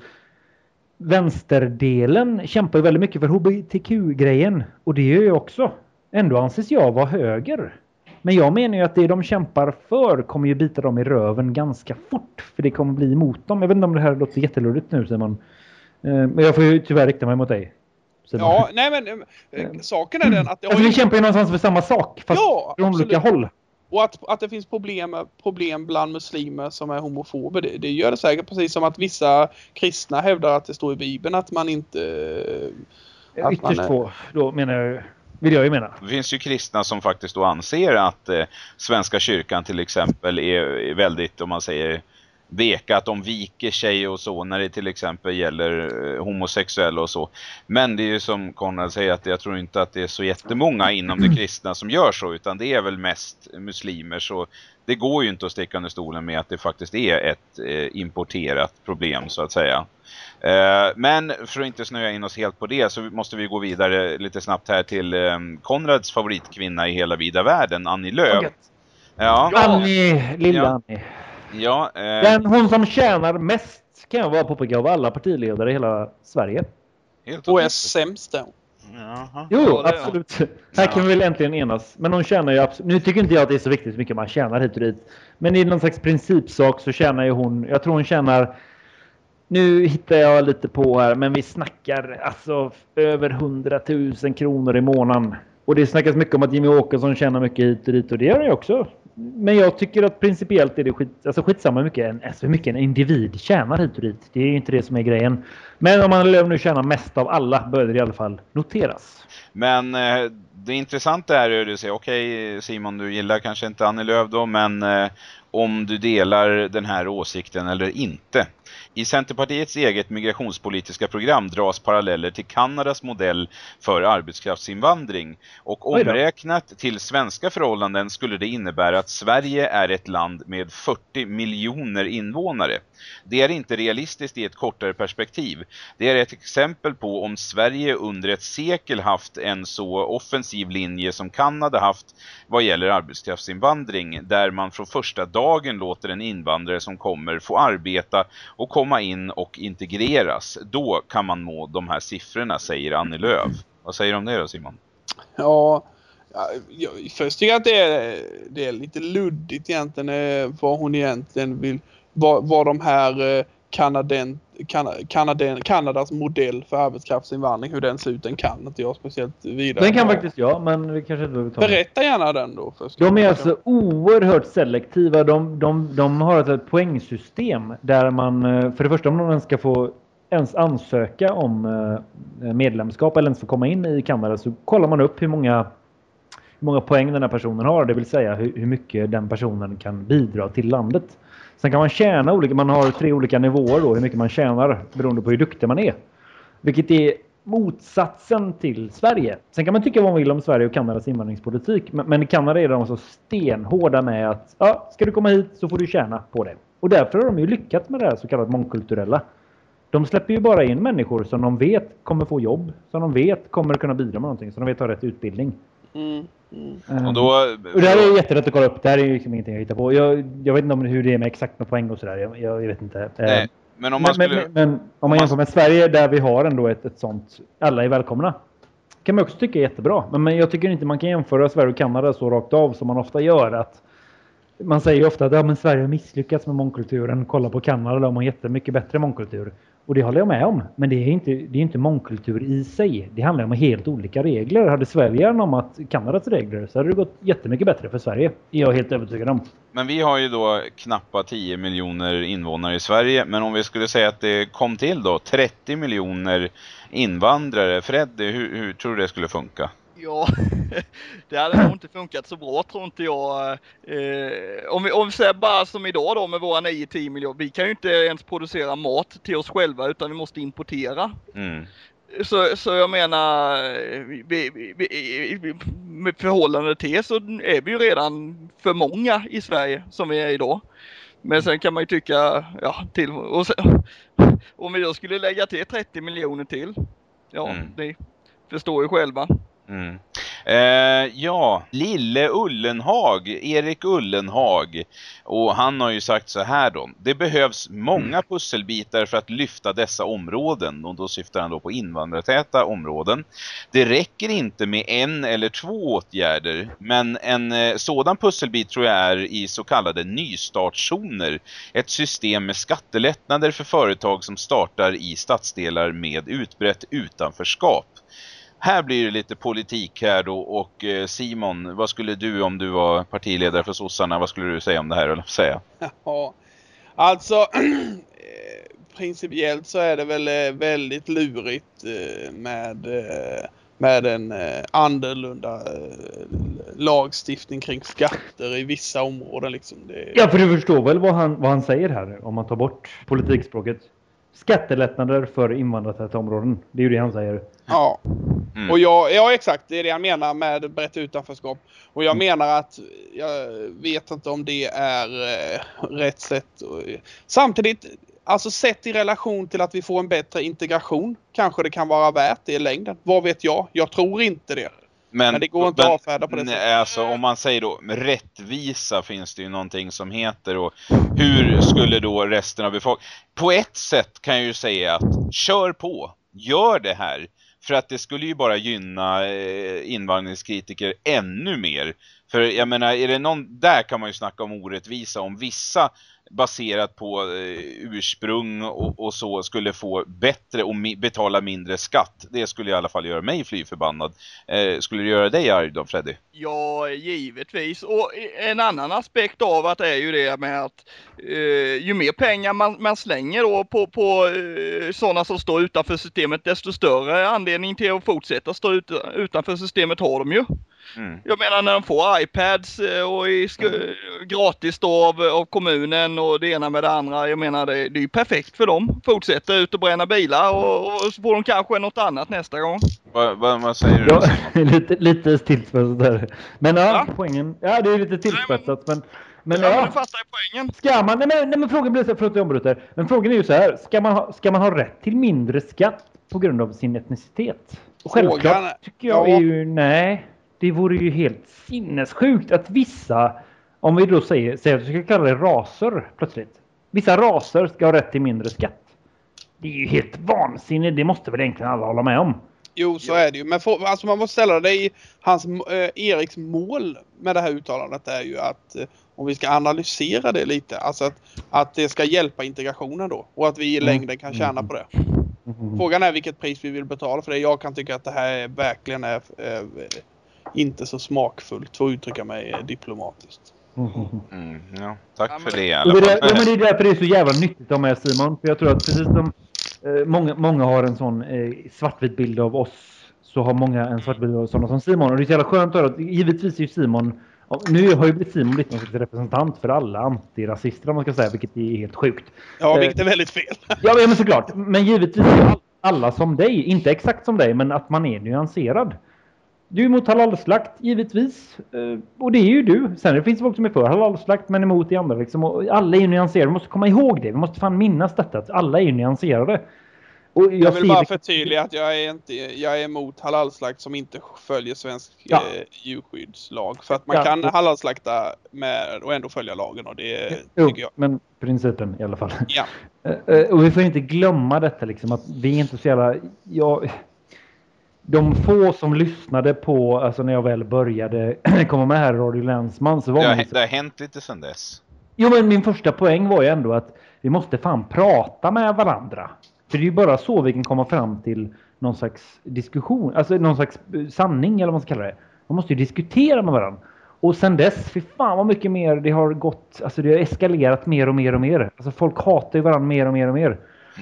S3: vänsterdelen kämpar ju väldigt mycket för hbtq-grejen. Och det gör jag också. Ändå anses jag vara höger. Men jag menar ju att det de kämpar för kommer ju bita dem i röven ganska fort. För det kommer bli emot dem. Jag vet inte om det här låter jätteluddigt nu Simon. Eh, Men jag får ju tyvärr rikta mig mot dig. Simon.
S4: Ja, nej men äh, saken är den att
S3: Alltså vi kämpar ju någonstans för samma sak. Fast
S4: Ja,
S3: från olika håll.
S4: Och att, att det finns problem, problem bland muslimer som är homofober, det, det gör det säkert. Precis som att vissa kristna hävdar att det står i Bibeln att man inte... Att man
S3: Ytterst
S4: är-
S3: få, då menar jag, vill jag ju mena.
S2: Det finns ju kristna som faktiskt då anser att eh, Svenska kyrkan till exempel är, är väldigt, om man säger, veka att de viker sig och så när det till exempel gäller eh, homosexuella och så. Men det är ju som Konrad säger att jag tror inte att det är så jättemånga inom det kristna som gör så utan det är väl mest muslimer så det går ju inte att sticka under stolen med att det faktiskt är ett eh, importerat problem så att säga. Eh, men för att inte snöa in oss helt på det så måste vi gå vidare lite snabbt här till eh, Konrads favoritkvinna i hela vida världen, Annie Lööf. Ja,
S3: Annie, lilla
S2: Ja.
S3: Annie.
S2: Ja eh,
S3: Den hon som tjänar mest kan jag vara påpeka av alla partiledare i hela Sverige.
S2: helt
S4: Och är sämst då.
S2: Jaha.
S3: Jo,
S5: Ja,
S3: absolut. Här kan vi väl äntligen enas. Men hon tjänar ju absolut... Nu tycker inte jag att det är så viktigt hur mycket man tjänar hit och dit. Men i någon slags principsak så tjänar ju hon... Jag tror hon tjänar... Nu hittar jag lite på här, men vi snackar alltså över 100 000 kronor i månaden. Och det snackas mycket om att Jimmy Åkesson tjänar mycket hit och dit och det gör han ju också. Men jag tycker att principiellt är det skit, alltså skitsamma hur mycket, en, alltså hur mycket en individ tjänar hit och dit. Det är ju inte det som är grejen. Men om man nu tjänar mest av alla bör det i alla fall noteras.
S2: Men eh, det intressanta är ju att säger, okej Simon du gillar kanske inte Annie Lööf då, men eh, om du delar den här åsikten eller inte. I Centerpartiets eget migrationspolitiska program dras paralleller till Kanadas modell för arbetskraftsinvandring. Och omräknat till svenska förhållanden skulle det innebära att Sverige är ett land med 40 miljoner invånare. Det är inte realistiskt i ett kortare perspektiv. Det är ett exempel på om Sverige under ett sekel haft en så offensiv linje som Kanada haft vad gäller arbetskraftsinvandring där man från första dagen låter en invandrare som kommer få arbeta och komma in och integreras. Då kan man nå de här siffrorna, säger Annie Lööf. Vad säger du om det då Simon?
S4: Ja, jag, först tycker jag att det är, det är lite luddigt egentligen eh, vad hon egentligen vill, vad, vad de här eh, Kanaden, kan, Kanaden, Kanadas modell för arbetskraftsinvandring, hur den ser ut, den kan inte jag speciellt vidare.
S3: Den kan faktiskt jag, men vi kanske inte behöver ta.
S4: Berätta gärna den då först.
S3: De är alltså oerhört selektiva. De, de, de har ett poängsystem där man, eh, för det första om någon ska få ens ansöka om eh, medlemskap eller ens få komma in i Kanada så kollar man upp hur många, hur många poäng den här personen har. Det vill säga hur, hur mycket den personen kan bidra till landet. Sen kan man tjäna olika, man har tre olika nivåer då, hur mycket man tjänar beroende på hur duktig man är. Vilket är motsatsen till Sverige. Sen kan man tycka vad man vill om Sverige och Kanadas invandringspolitik. Men, i Kanada är de så stenhårda med att ja, ska du komma hit så får du tjäna på det. Och därför har de ju lyckats med det här så kallat mångkulturella. De släpper ju bara in människor som de vet kommer få jobb. Som de vet kommer kunna bidra med någonting. Som de vet har rätt utbildning.
S4: Mm, mm.
S2: Och då,
S3: och det här är jättelätt att kolla upp. Det här är ju liksom ingenting jag hittar på. Jag, jag vet inte om hur det är med exakt med poäng och sådär. Jag, jag vet inte. Eh,
S2: nej, men om man
S3: men,
S2: skulle...
S3: men, men om man jämför med Sverige där vi har ändå ett, ett sånt alla är välkomna. Kan man också tycka är jättebra. Men, men jag tycker inte man kan jämföra Sverige och Kanada så rakt av som man ofta gör. Att man säger ju ofta att ja, men Sverige har misslyckats med mångkulturen. Kolla på Kanada, de har jättemycket bättre mångkultur. Och det håller jag med om. Men det är inte, det är inte mångkultur i sig. Det handlar om helt olika regler. Hade Sverige anammat Kanadas regler så hade det gått jättemycket bättre för Sverige. är jag helt övertygad om.
S2: Men vi har ju då knappt 10 miljoner invånare i Sverige. Men om vi skulle säga att det kom till då 30 miljoner invandrare. Fred, hur, hur tror du det skulle funka?
S5: Ja, det hade nog inte funkat så bra tror inte jag. Eh, om, vi, om vi säger bara som idag då med våra 9-10 miljoner. Vi kan ju inte ens producera mat till oss själva utan vi måste importera.
S2: Mm.
S5: Så, så jag menar, vi, vi, vi, med förhållande till så är vi ju redan för många i Sverige som vi är idag. Men sen kan man ju tycka, ja, till, och sen, om vi då skulle lägga till 30 miljoner till. Ja,
S2: Mm.
S5: ni förstår ju själva.
S2: Mm. Eh, ja, Lille Ullenhag, Erik Ullenhag. Och han har ju sagt så här då. Det behövs många pusselbitar för att lyfta dessa områden. Och då syftar han då på invandrartäta områden. Det räcker inte med en eller två åtgärder. Men en eh, sådan pusselbit tror jag är i så kallade nystartszoner. Ett system med skattelättnader för företag som startar i stadsdelar med utbrett utanförskap. Här blir det lite politik här då och eh, Simon, vad skulle du om du var partiledare för sossarna, vad skulle du säga om det här eller säga?
S4: Ja, alltså eh, principiellt så är det väl eh, väldigt lurigt med, med en annorlunda lagstiftning kring skatter i vissa områden. Liksom. Det,
S3: Ja, för du förstår väl vad han, vad han säger här om man tar bort politikspråket. Skattelättnader för invandrartäta områden. Det är ju det han säger.
S4: ja.
S2: Mm.
S4: Och jag, ja exakt, det är det han menar med brett utanförskap. Och jag menar att jag vet inte om det är eh, rätt sätt. Samtidigt, alltså sett i relation till att vi får en bättre integration kanske det kan vara värt det i längden. Vad vet jag? Jag tror inte det. Men, det går inte att avfärda på det
S2: sättet. Alltså om man säger då rättvisa finns det ju någonting som heter och hur skulle då resten av befolkningen... På ett sätt kan jag ju säga att kör på, gör det här. För att det skulle ju bara gynna eh, invandringskritiker ännu mer. För jag menar, är det någon, där kan man ju snacka om orättvisa. Om vissa baserat på eh, ursprung och, och, så skulle få bättre och mi betala mindre skatt. Det skulle i alla fall göra mig fly förbannad. Eh, skulle det göra dig arg då, Freddy?
S5: Ja, givetvis. Och eh, en annan aspekt av att är ju det med att eh, ju mer pengar man, man slänger då på, på eh, sådana som står utanför systemet, desto större anledning till att fortsätta stå ut, utanför systemet har de ju. Mm. Jag menar när de får iPads eh, och är mm. gratis då av, av, kommunen och det ena med det andra. Jag menar det, det är ju perfekt för dem. Fortsätta ut och bränna bilar och, och så får de kanske något annat nästa gång.
S2: Vad va, va säger du?
S3: Ja, lite, lite tillspetsat där. Men ja, ja, poängen. Ja, det är lite tillspetsat. Men, men,
S5: ja, ja. Men fattar poängen.
S3: Ska man, nej, men, nej, men frågan blir så, förlåt jag avbryter. Men frågan är ju så här. Ska man, ha, ska man ha rätt till mindre skatt på grund av sin etnicitet? Självklart tycker jag ja. är ju nej det vore ju helt sinnessjukt att vissa, om vi då säger, säger att vi ska kalla det raser plötsligt. Vissa raser ska ha rätt till mindre skatt. Det är ju helt vansinnigt. Det måste väl egentligen alla hålla med om.
S4: Jo, så är det ju. Men för, alltså man måste ställa det i hans, eh, Eriks mål med det här uttalandet är ju att eh, om vi ska analysera det lite, alltså att, att det ska hjälpa integrationen då och att vi i mm. längden kan tjäna på det. Mm. Frågan är vilket pris vi vill betala för det. Jag kan tycka att det här verkligen är eh, inte så smakfullt för att uttrycka mig diplomatiskt.
S2: Mm, ja, tack för det i alla fall.
S3: Ja, men det är därför det är så jävla nyttigt att ha med Simon. För jag tror att precis som eh, många, många har en sån eh, svartvit bild av oss så har många en svart bild av sådana som Simon. Och det är så jävla skönt att höra att givetvis är ju Simon nu har ju Simon blivit någon representant för alla antirasister om man ska säga, vilket är helt sjukt.
S4: Ja, vilket är väldigt fel.
S3: ja, men såklart. Men givetvis är alla som dig, inte exakt som dig, men att man är nyanserad. Du är emot halalslakt, givetvis. Uh, och det är ju du. Sen det finns folk som är för halalslakt men emot i andra. Liksom. Och alla är ju nyanserade. Vi måste komma ihåg det. Vi måste fan minnas detta. Att alla är ju nyanserade.
S4: Och jag, jag vill bara förtydliga att jag är, inte, jag är emot halalslakt som inte följer svensk ja. eh, djurskyddslag. För att man ja. kan halalslakta med och ändå följa lagen och det jo, tycker jag.
S3: Men principen i alla fall.
S4: Ja.
S3: Eh, eh, och vi får inte glömma detta liksom att vi är inte så jävla... Jag, de få som lyssnade på, alltså när jag väl började komma med här i Radio Länsman så var
S2: det har, det har hänt lite sedan dess.
S3: Jo men min första poäng var ju ändå att vi måste fan prata med varandra. För det är ju bara så vi kan komma fram till någon slags diskussion, alltså någon slags eh, sanning eller vad man ska kalla det. Man måste ju diskutera med varandra. Och sen dess, fy fan vad mycket mer det har gått, alltså det har eskalerat mer och mer och mer. Alltså folk hatar ju varandra mer och mer och mer.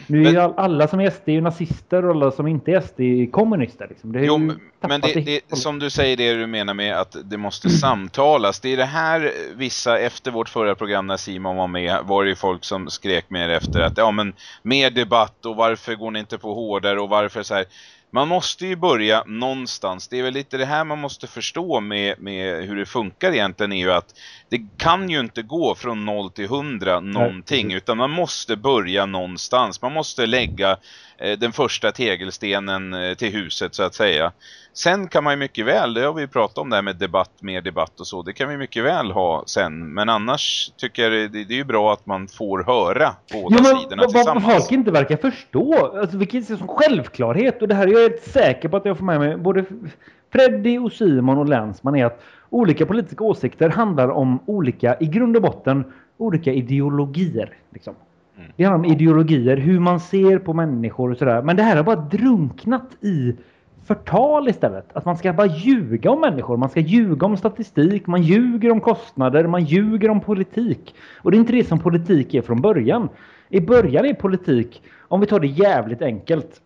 S3: Nu är ju alla som är SD är nazister och alla som inte är SD är kommunister. Liksom.
S2: Det jo, men det, det, som du säger det du menar med att det måste samtalas. Det är det här vissa efter vårt förra program när Simon var med var det folk som skrek mer efter att ja men mer debatt och varför går ni inte på hårdare och varför så här man måste ju börja någonstans. Det är väl lite det här man måste förstå med, med hur det funkar egentligen är ju att det kan ju inte gå från 0 till 100 någonting Nej. utan man måste börja någonstans. Man måste lägga den första tegelstenen eh, till huset så att säga. Sen kan man ju mycket väl, det har vi pratat om det här med debatt, mer debatt och så, det kan vi mycket väl ha sen. Men annars tycker jag det, det är ju bra att man får höra båda ja, men, sidorna tillsammans.
S3: Vad folk inte verkar förstå, alltså vilket är som självklarhet och det här är jag helt säker på att jag får med mig både Freddy och Simon och Länsman är att olika politiska åsikter handlar om olika, i grund och botten, olika ideologier. Liksom. Mm. Det handlar om ideologier, hur man ser på människor och sådär. Men det här har bara drunknat i förtal istället. Att man ska bara ljuga om människor. Man ska ljuga om statistik, man ljuger om kostnader, man ljuger om politik. Och det är inte det som politik är från början. I början är politik, om vi tar det jävligt enkelt.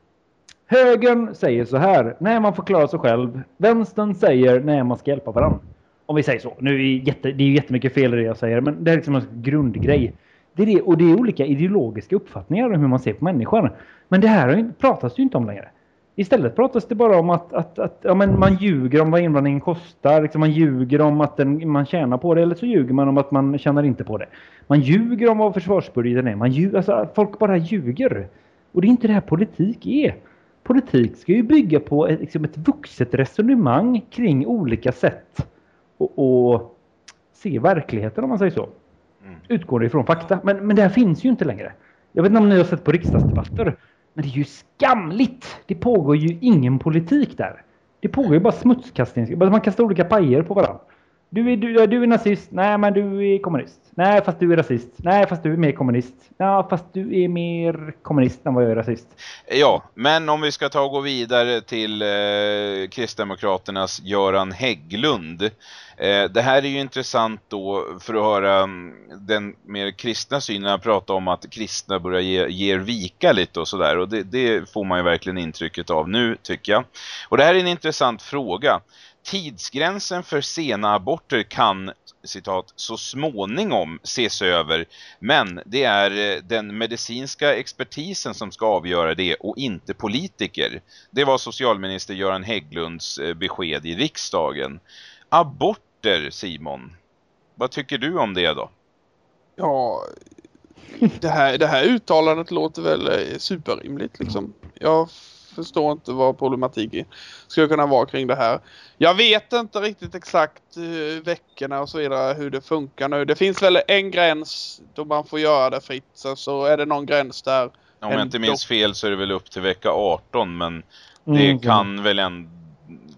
S3: Högern säger så här, när man får klara sig själv. Vänstern säger, när man ska hjälpa varandra. Om vi säger så. Nu är jätte, det är jättemycket fel i det jag säger, men det är liksom en grundgrej. Det är det, och det är olika ideologiska uppfattningar om hur man ser på människan. Men det här pratas ju inte om längre. Istället pratas det bara om att, att, att ja, men man ljuger om vad invandringen kostar. Liksom man ljuger om att den, man tjänar på det eller så ljuger man om att man tjänar inte på det. Man ljuger om vad försvarsbudgeten är. Man ljuger, alltså, folk bara ljuger. Och det är inte det här politik är. Politik ska ju bygga på ett, liksom ett vuxet resonemang kring olika sätt och, och se verkligheten om man säger så.
S2: Mm.
S3: Utgår ifrån fakta. Men, men det här finns ju inte längre. Jag vet inte om ni har sett på riksdagsdebatter. Men det är ju skamligt! Det pågår ju ingen politik där. Det pågår ju bara smutskastning. Man kastar olika pajer på varandra. Du är, du, du är nazist. Nej, men du är kommunist. Nej, fast du är rasist. Nej, fast du är mer kommunist. Ja, fast du är mer kommunist än vad jag är rasist.
S2: Eh, ja, men om vi ska ta och gå vidare till eh, Kristdemokraternas Göran Hägglund. Eh, det här är ju intressant då för att höra mm, den mer kristna synen. Han pratar om att kristna börjar ge, ge vika lite och sådär. Och det, det får man ju verkligen intrycket av nu tycker jag. Och det här är en intressant fråga. Tidsgränsen för sena aborter kan citat, så småningom ses över. Men det är eh, den medicinska expertisen som ska avgöra det och inte politiker. Det var socialminister Göran Hägglunds eh, besked i riksdagen. Aborter, Simon. Vad tycker du om det då?
S4: Ja, det här, det här uttalandet låter väl eh, superrimligt liksom. Jag förstår inte vad problematiken skulle kunna vara kring det här. Jag vet inte riktigt exakt uh, veckorna och så vidare hur det funkar nu. Det finns väl en gräns då man får göra det fritt. Så, så är det någon gräns där.
S2: Om jag inte minns fel så är det väl upp till vecka 18 men det
S3: Mm.
S2: kan väl en,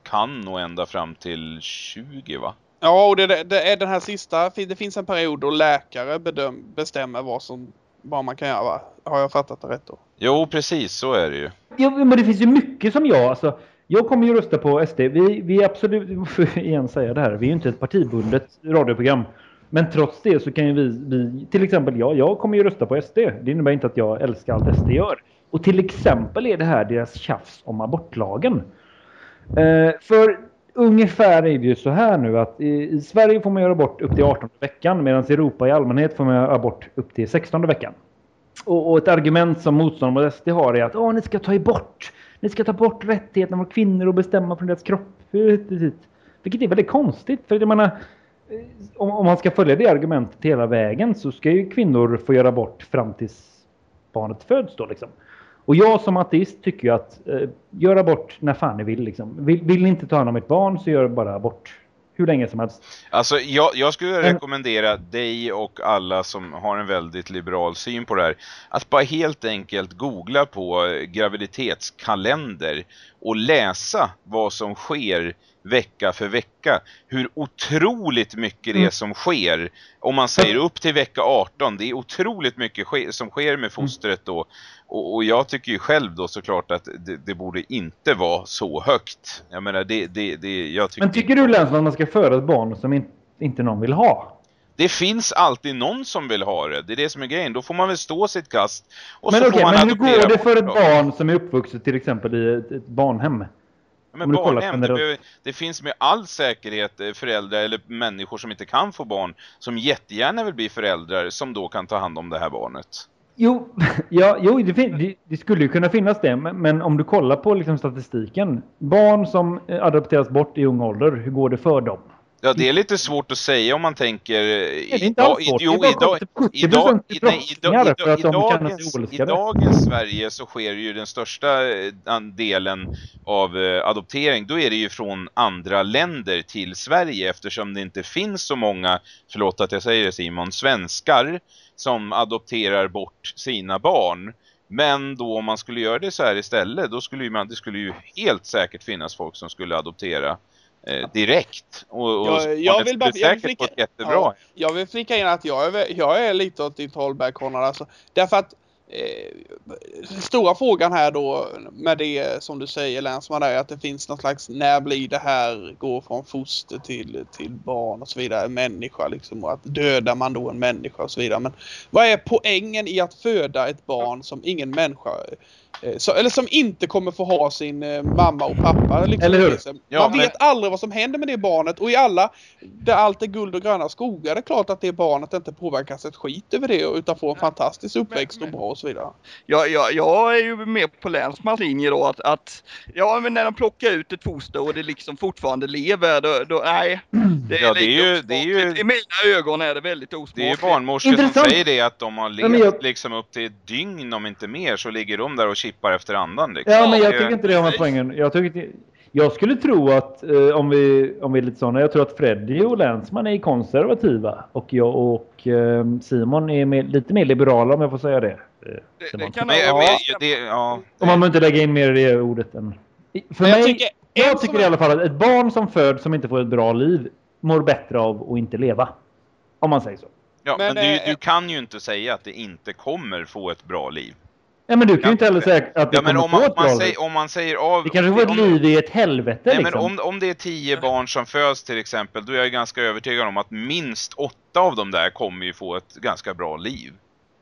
S2: kan nog ända fram till 20 va?
S4: Ja, och det, det, är den här sista. Det finns en period då läkare bedöm, bestämmer vad, som, vad man kan göra. Har jag fattat det rätt då?
S2: Jo, precis så är det ju.
S3: Ja, men det finns ju mycket som jag, alltså, jag kommer ju rösta på SD. Vi, vi är absolut, vi får igen säga det här, vi är ju inte ett partibundet radioprogram. Men trots det så kan ju vi, vi, till exempel jag, jag kommer ju rösta på SD. Det innebär inte att jag älskar allt SD gör. Och till exempel är det här deras tjafs om abortlagen. Eh, för ungefär är det ju så här nu att i, i Sverige får man göra abort upp till 18 veckan medan i Europa i allmänhet får man göra abort upp till 16 veckan. Och, och ett argument som motståndarna mot SD har är att Åh, ni ska ta bort ni ska ta bort rättigheterna för kvinnor att bestämma från deras kropp. Vilket är väldigt konstigt. För jag menar, eh, om, om man ska följa det argumentet hela vägen så ska ju kvinnor få göra abort fram tills barnet föds då liksom. Och jag som ateist tycker ju att eh, gör abort när fan ni vill liksom. Vill, vill ni inte ta hand om ett barn så gör bara abort. Hur länge som helst.
S2: Alltså jag, jag skulle
S3: Men-
S2: rekommendera dig och alla som har en väldigt liberal syn på det här att bara helt enkelt googla på graviditetskalender och läsa vad som sker vecka för vecka. Hur otroligt mycket det är
S3: Mm.
S2: som sker. Om man säger upp till vecka 18, det är otroligt mycket som sker med fostret då. Och, jag tycker ju själv då såklart att det, det borde inte vara så högt. Jag menar, det, det, det, jag tycker
S3: Men tycker du Länsman att man ska föda ett barn som in, inte någon vill ha?
S2: Det finns alltid någon som vill ha det. Det är det som är grejen. Då får man väl stå sitt kast. Och
S3: men
S2: så
S3: okej,
S2: får man
S3: men hur går det för ett barn som är uppvuxet till exempel i ett, barnhem?
S2: Men barnhem, det, behöver, det finns med all säkerhet eh, föräldrar eller människor som inte kan få barn som jättegärna vill bli föräldrar som då kan ta hand om det här barnet.
S3: Jo, ja, jo det, det skulle ju kunna finnas det, men, men om du kollar på liksom statistiken. Barn som eh, adopteras bort i ung ålder, hur går det för dem?
S2: Ja, det är lite svårt att säga om man tänker... eh,
S3: Det är inte alls svårt.
S2: Jo,
S3: det är
S2: idag,
S3: bara 70
S2: idag, i, nej, dagens, I Sverige så sker ju den största eh, delen av eh, adoptering. Då är det ju från andra länder till Sverige eftersom det inte finns så många, förlåt att jag säger det Simon, svenskar som adopterar bort sina barn. Men då om man skulle göra det så här istället, då skulle man, det skulle ju helt säkert finnas folk som skulle adoptera eh, direkt. Och, och
S4: Jag- jag vill bara- jag vill flika-
S2: jättebra.
S4: Ja, jag vill flika in att jag är, jag är lite åt ditt håll Bergkonrad. Alltså, därför att eh, stora frågan här då med det som du säger Länsman är att det finns någon slags när blir det här gå från foster till, till barn och så vidare, människa liksom och att dödar man då en människa och så vidare. Men vad är poängen i att föda ett barn som ingen människa så, eller som inte kommer få ha sin eh, mamma och pappa. Liksom,
S3: Eller hur?
S4: sig. Man
S2: Ja,
S4: vet aldrig vad som händer med det barnet och i alla, där allt är guld och gröna skogar, det är klart att det barnet inte påverkas ett skit över det utan får en fantastisk uppväxt och bra och så vidare.
S5: Jag, jag, jag är ju med på Länsmans linje då att, att ja, men när de plockar ut ett foster och det liksom fortfarande lever, då, då nej. Det
S2: Ja, det är ju- det är ju-
S5: osmakligt. I mina ögon är det väldigt
S2: Det är ju
S5: osmakligt.
S2: barnmorskor som säger det att de har levt
S3: Ja, men
S2: liksom upp till ett dygn om inte mer så ligger de där och chippar efter andan. Liksom.
S3: Ja, men jag tycker inte det har med poängen. Jag, tycker, inte- jag skulle tro att, eh, om, vi, om vi är lite sådana, jag tror att Freddy och Länsman är konservativa. Och jag och eh, Simon är mer, lite mer liberala om jag får säga det. eh,
S5: Det, det kan
S2: Men,
S5: ja.
S2: men, det, ja,
S3: Om man behöver inte lägga in mer i det ordet än... För
S4: Men jag
S3: mig,
S4: tycker-
S3: jag tycker
S4: som
S3: i
S4: är-
S3: alla fall att ett barn som föds som inte får ett bra liv mår bättre av att inte leva. Om man säger så.
S2: ja, men,
S4: Men,
S2: du,
S4: eh,
S2: du kan ju inte säga att det inte kommer få ett bra liv.
S3: Ja, men du kan
S2: Ja,
S3: ju inte heller säga att det
S2: Ja, men om man, man, säger, om man säger av...
S3: Det kanske får ett liv i ett helvete
S2: Nej,
S3: liksom.
S2: men om, om det är tio barn som föds till exempel, då är jag ganska övertygad om att minst åtta av dem där kommer ju få ett ganska bra liv.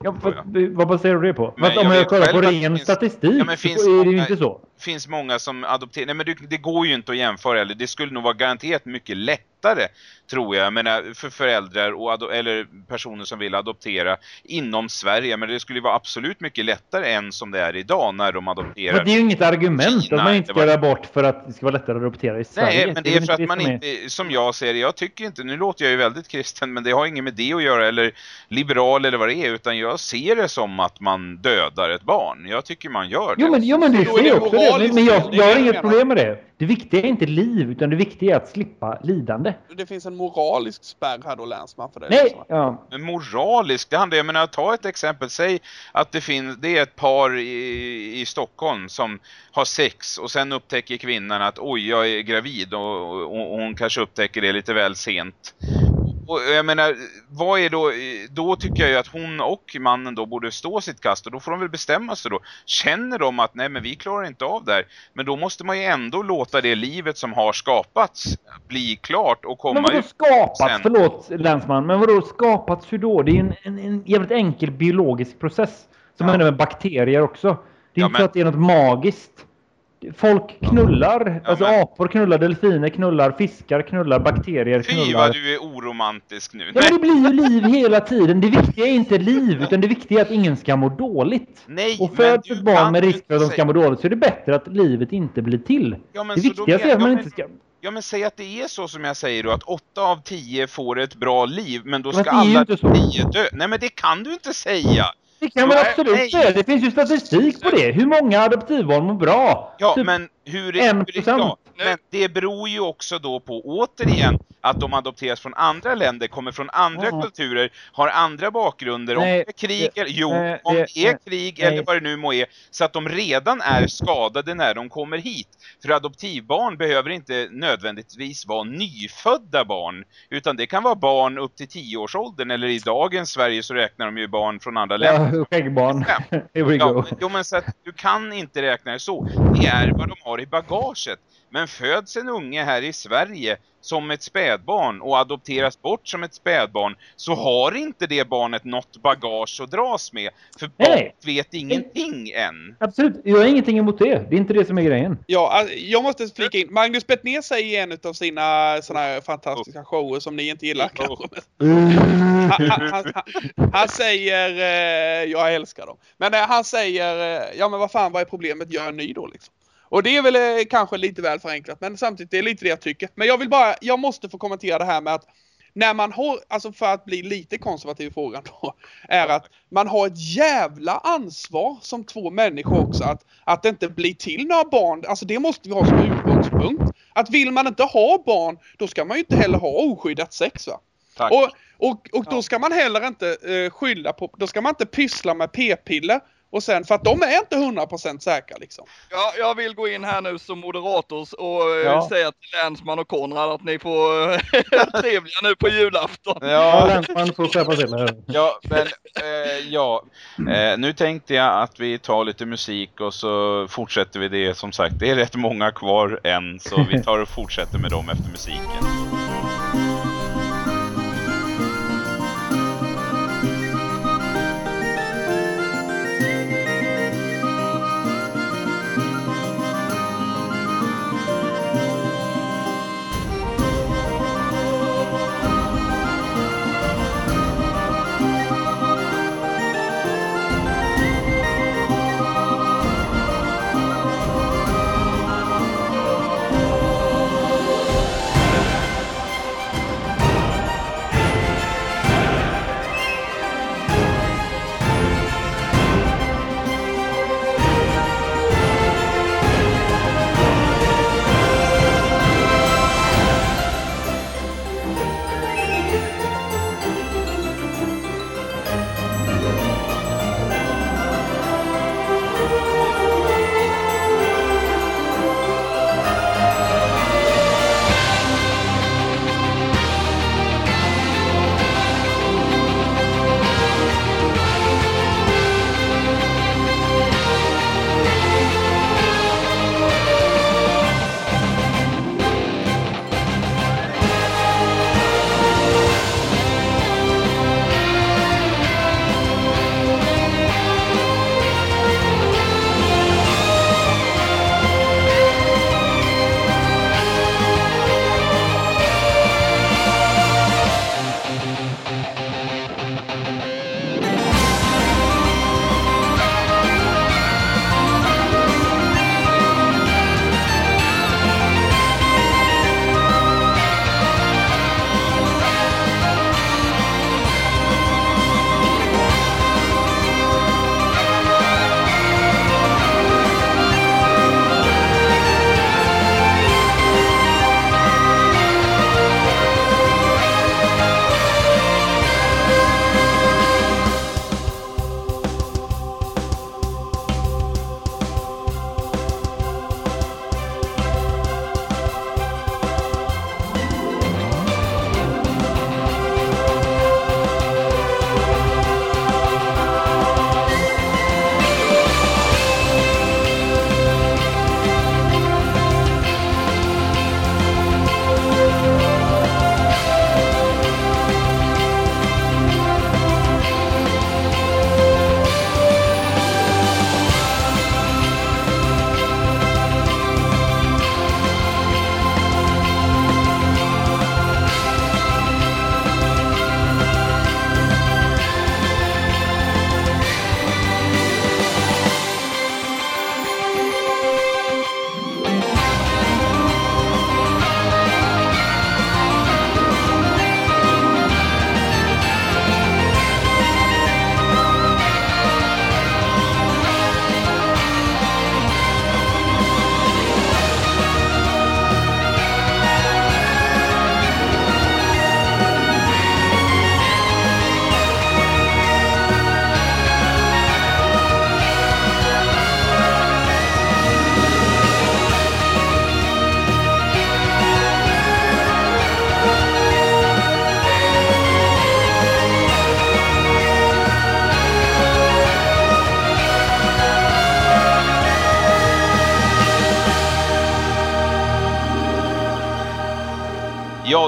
S3: Ja, för, vad baserar du det på?
S2: Men
S3: att om
S2: jag
S3: jag kollar på ren
S2: finns-
S3: statistik
S2: Ja, men
S3: så
S2: finns
S3: är det ju inte så.
S2: Finns många som adopterar, nej men det, det går ju inte att jämföra eller det skulle nog vara garanterat mycket lättare tror jag, jag menar för föräldrar och eller personer som vill adoptera inom Sverige, men det skulle vara absolut mycket lättare än som det är idag när de adopterar.
S3: Men det är ju inget argument
S2: Kina,
S3: att man inte ska göra abort för att det ska vara lättare att adoptera i Sverige.
S2: Nej, men det är för att man inte, som jag ser det, jag tycker inte, nu låter jag ju väldigt kristen, men det har inget med det att göra, eller liberal eller vad det är, utan jag ser det som att man dödar ett barn. Jag tycker man gör det.
S3: Jo men, jo, men du ser också det. Men, men jag, jag har
S4: jag
S3: inget problem med det. Det viktiga är inte liv, utan det viktiga är att slippa lidande.
S4: Det finns en moralisk spärr här då Länsman för det.
S3: Nej!
S4: liksom.
S3: Ja.
S2: Men moraliskt, det handlar jag menar, ta ett exempel, säg att det finns, det är ett par i, i Stockholm som har sex och sen upptäcker kvinnan att oj, jag är gravid och, och, och hon kanske upptäcker det lite väl sent. Och jag menar, vad är då, då tycker jag ju att hon och mannen då borde stå sitt kast och då får de väl bestämma sig då. Känner de att nej men vi klarar inte av det här, men då måste man ju ändå låta det livet som har skapats bli klart och
S3: Men
S2: komma
S3: vadå
S2: ut.
S3: skapats?
S2: sen.
S3: Förlåt Länsman, men vadå skapats hur då? Det är ju en, en, en jävligt enkel biologisk process. Som
S2: Ja.
S3: händer med bakterier också. Det är
S2: Ja,
S3: inte
S2: men-
S3: att det är något magiskt. Folk knullar,
S2: Ja,
S3: alltså
S2: men-
S3: apor knullar, delfiner knullar, fiskar knullar, bakterier
S2: Fy
S3: knullar.
S2: vad du är oromantisk nu.
S3: Ja, men det blir ju liv hela tiden. Det viktiga är inte liv, utan det viktiga är att ingen ska må dåligt.
S2: Nej,
S3: Och
S2: men
S3: föds
S2: du
S3: ett barn med risk för att de ska må dåligt så är det bättre att livet inte blir till.
S2: Ja, men
S3: det
S2: så då
S3: viktigaste
S2: men-
S3: är att man
S2: ja,
S3: inte ska...
S2: Ja men säg att det är så som jag säger då att åtta av tio får ett bra liv men då
S3: Men
S2: ska alla tio dö. Nej men det kan du inte säga.
S3: Det kan man absolut
S2: nej.
S3: säga. Det finns ju statistik på det. Hur många adoptivbarn mår bra?
S2: Ja
S3: Typ-
S2: men hur
S3: en
S2: hur
S3: procent.
S2: Ja, men det beror ju också då på återigen att de adopteras från andra länder, kommer från andra
S3: Ja.
S2: kulturer, har andra bakgrunder. Om
S3: Nej,
S2: det är krig,
S3: det-
S2: eller, jo,
S3: nej,
S2: om
S3: det-
S2: det är krig
S3: nej.
S2: eller vad det nu må är, så att de redan är skadade när de kommer hit. För adoptivbarn behöver inte nödvändigtvis vara nyfödda barn, utan det kan vara barn upp till 10-årsåldern, eller i dagens Sverige så räknar de ju barn från andra länder.
S3: Ja.
S2: Ja.
S3: Here we
S2: Ja,
S3: go.
S2: men, jo, men så att du kan inte räkna det så. Det är vad de har i bagaget. Men föds en unge här i Sverige som ett spädbarn och adopteras bort som ett spädbarn så har inte det barnet något bagage att dras med. För barnet vet ingenting än.
S3: Absolut. Jag har ingenting emot det. Det är inte det som är grejen.
S4: Ja, jag måste flika in. Magnus Bettner säger i en av sina såna här fantastiska shower som ni inte gillar
S2: Oh.
S4: kanske. Han, han, han, han, han säger, eh, jag älskar dem. Men eh, han säger, eh, ja men vad fan vad är problemet, gör en ny då liksom. Och det är väl eh, kanske lite väl förenklat men samtidigt det är lite det jag tycker. Men jag vill bara, jag måste få kommentera det här med att när man har, alltså för att bli lite konservativ i frågan då, är att man har ett jävla ansvar som två människor också att, att det inte blir till några barn. Alltså det måste vi ha som utgångspunkt. Att vill man inte ha barn, då ska man ju inte heller ha oskyddat sex va.
S2: Tack.
S4: Och, och, och då ska man heller inte eh, skylla på, då ska man inte pyssla med p-piller och sen, för att de är inte 100% säkra liksom.
S5: Ja, jag vill gå in här nu som moderator och eh,
S3: Ja.
S5: säga till Länsman och Konrad att ni får eh, trevliga nu på julafton.
S3: Ja,
S2: Ja,
S3: Länsman får skärpa till här.
S2: ja, men eh, ja. Eh, nu tänkte jag att vi tar lite musik och så fortsätter vi det. Som sagt, det är rätt många kvar än så vi tar och fortsätter med dem efter musiken.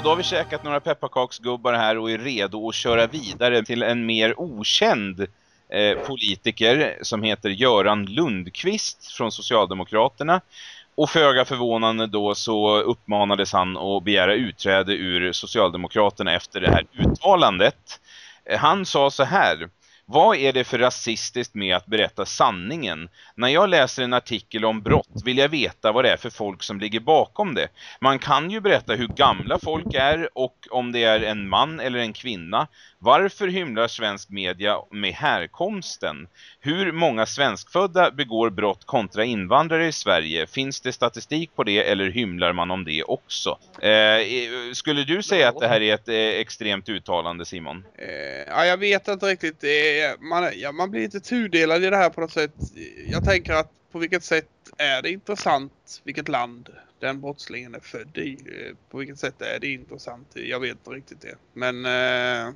S2: Då har vi käkat några pepparkaksgubbar här och är redo att köra vidare till en mer okänd eh, politiker som heter Göran Lundqvist från Socialdemokraterna. Och föga förvånande då så uppmanades han att begära utträde ur Socialdemokraterna efter det här uttalandet. Eh, han sa så här... Vad är det för rasistiskt med att berätta sanningen? När jag läser en artikel om brott vill jag veta vad det är för folk som ligger bakom det. Man kan ju berätta hur gamla folk är och om det är en man eller en kvinna. Varför hymlar svensk media med härkomsten? Hur många svenskfödda begår brott kontra invandrare i Sverige? Finns det statistik på det eller hymlar man om det också? Eh, skulle du säga att det här är ett eh, extremt uttalande Simon?
S4: Eh, ja, jag vet inte riktigt är, man, ja, man blir lite tudelad i det här på något sätt. Jag tänker att på vilket sätt är det intressant vilket land den brottslingen är född i? Eh, på vilket sätt är det intressant? Jag vet inte riktigt det. Men eh,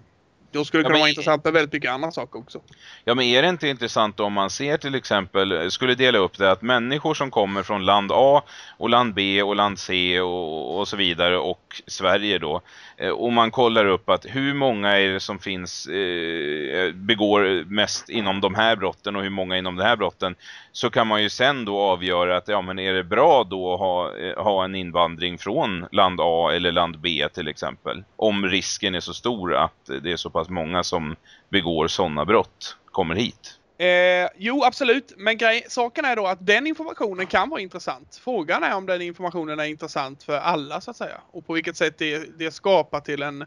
S4: då skulle det
S2: Ja,
S4: kunna
S2: men-
S4: vara intressant med väldigt mycket andra saker också.
S2: Ja men är det inte intressant om man ser till exempel, skulle dela upp det att människor som kommer från land A och land B och land C och, och så vidare och Sverige då. eh, Och man kollar upp att hur många är det som finns, eh, begår mest inom de här brotten och hur många inom de här brotten. Så kan man ju sen då avgöra att ja men är det bra då att ha, eh, ha en invandring från land A eller land B till exempel. Om risken är så stor att det är så pass många som begår sådana brott kommer hit.
S4: Eh, jo, absolut. Men grej, saken är då att den informationen kan vara intressant. Frågan är om den informationen är intressant för alla så att säga. Och på vilket sätt det, det skapar till en,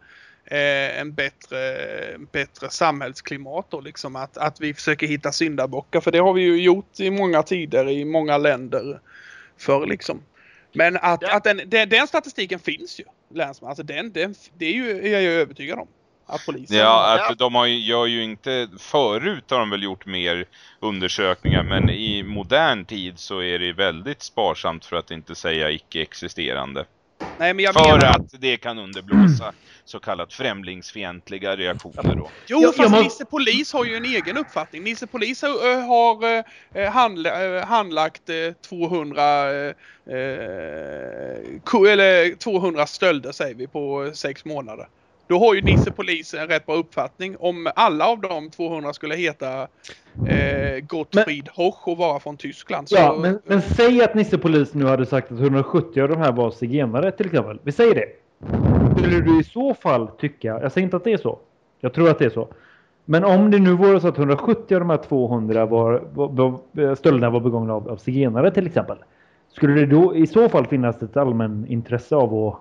S4: eh, en bättre, bättre samhällsklimat då liksom. Att, att vi försöker hitta syndabockar. För det har vi ju gjort i många tider i många länder förr liksom. Men att,
S5: Ja.
S4: att den, den, den statistiken finns ju. Länsman. Alltså den, den, det är, ju, är jag ju övertygad om. Polisen
S2: Ja,
S5: Ja.
S2: att de har, ju- gör ju inte, förut har de väl gjort mer undersökningar men i modern tid så är det väldigt sparsamt för att inte säga icke-existerande.
S4: Nej, men jag
S2: För
S4: menar
S2: att det kan underblåsa så kallat främlingsfientliga reaktioner då.
S4: Jo, fast
S3: må-
S4: Nisse Polis har ju en egen uppfattning. Nisse Polis har, eh, har eh, handla, eh, handlagt eh, 200, eh, ko- eller 200 stölder säger vi på sex månader. Då har ju Nisse Polis en rätt bra uppfattning. Om alla av de 200 skulle heta eh, Gottfried Hoch och vara från Tyskland. Så,
S3: Ja, men, men säg att Nisse Polis nu hade sagt att 170 av de här var zigenare till exempel. Vi säger det. Skulle du i så fall tycka, jag säger inte att det är så. Jag tror att det är så. Men om det nu vore så att 170 av de här 200 var, var, stölderna var begångna av, av zigenare till exempel. Skulle det då i så fall finnas ett allmän intresse av att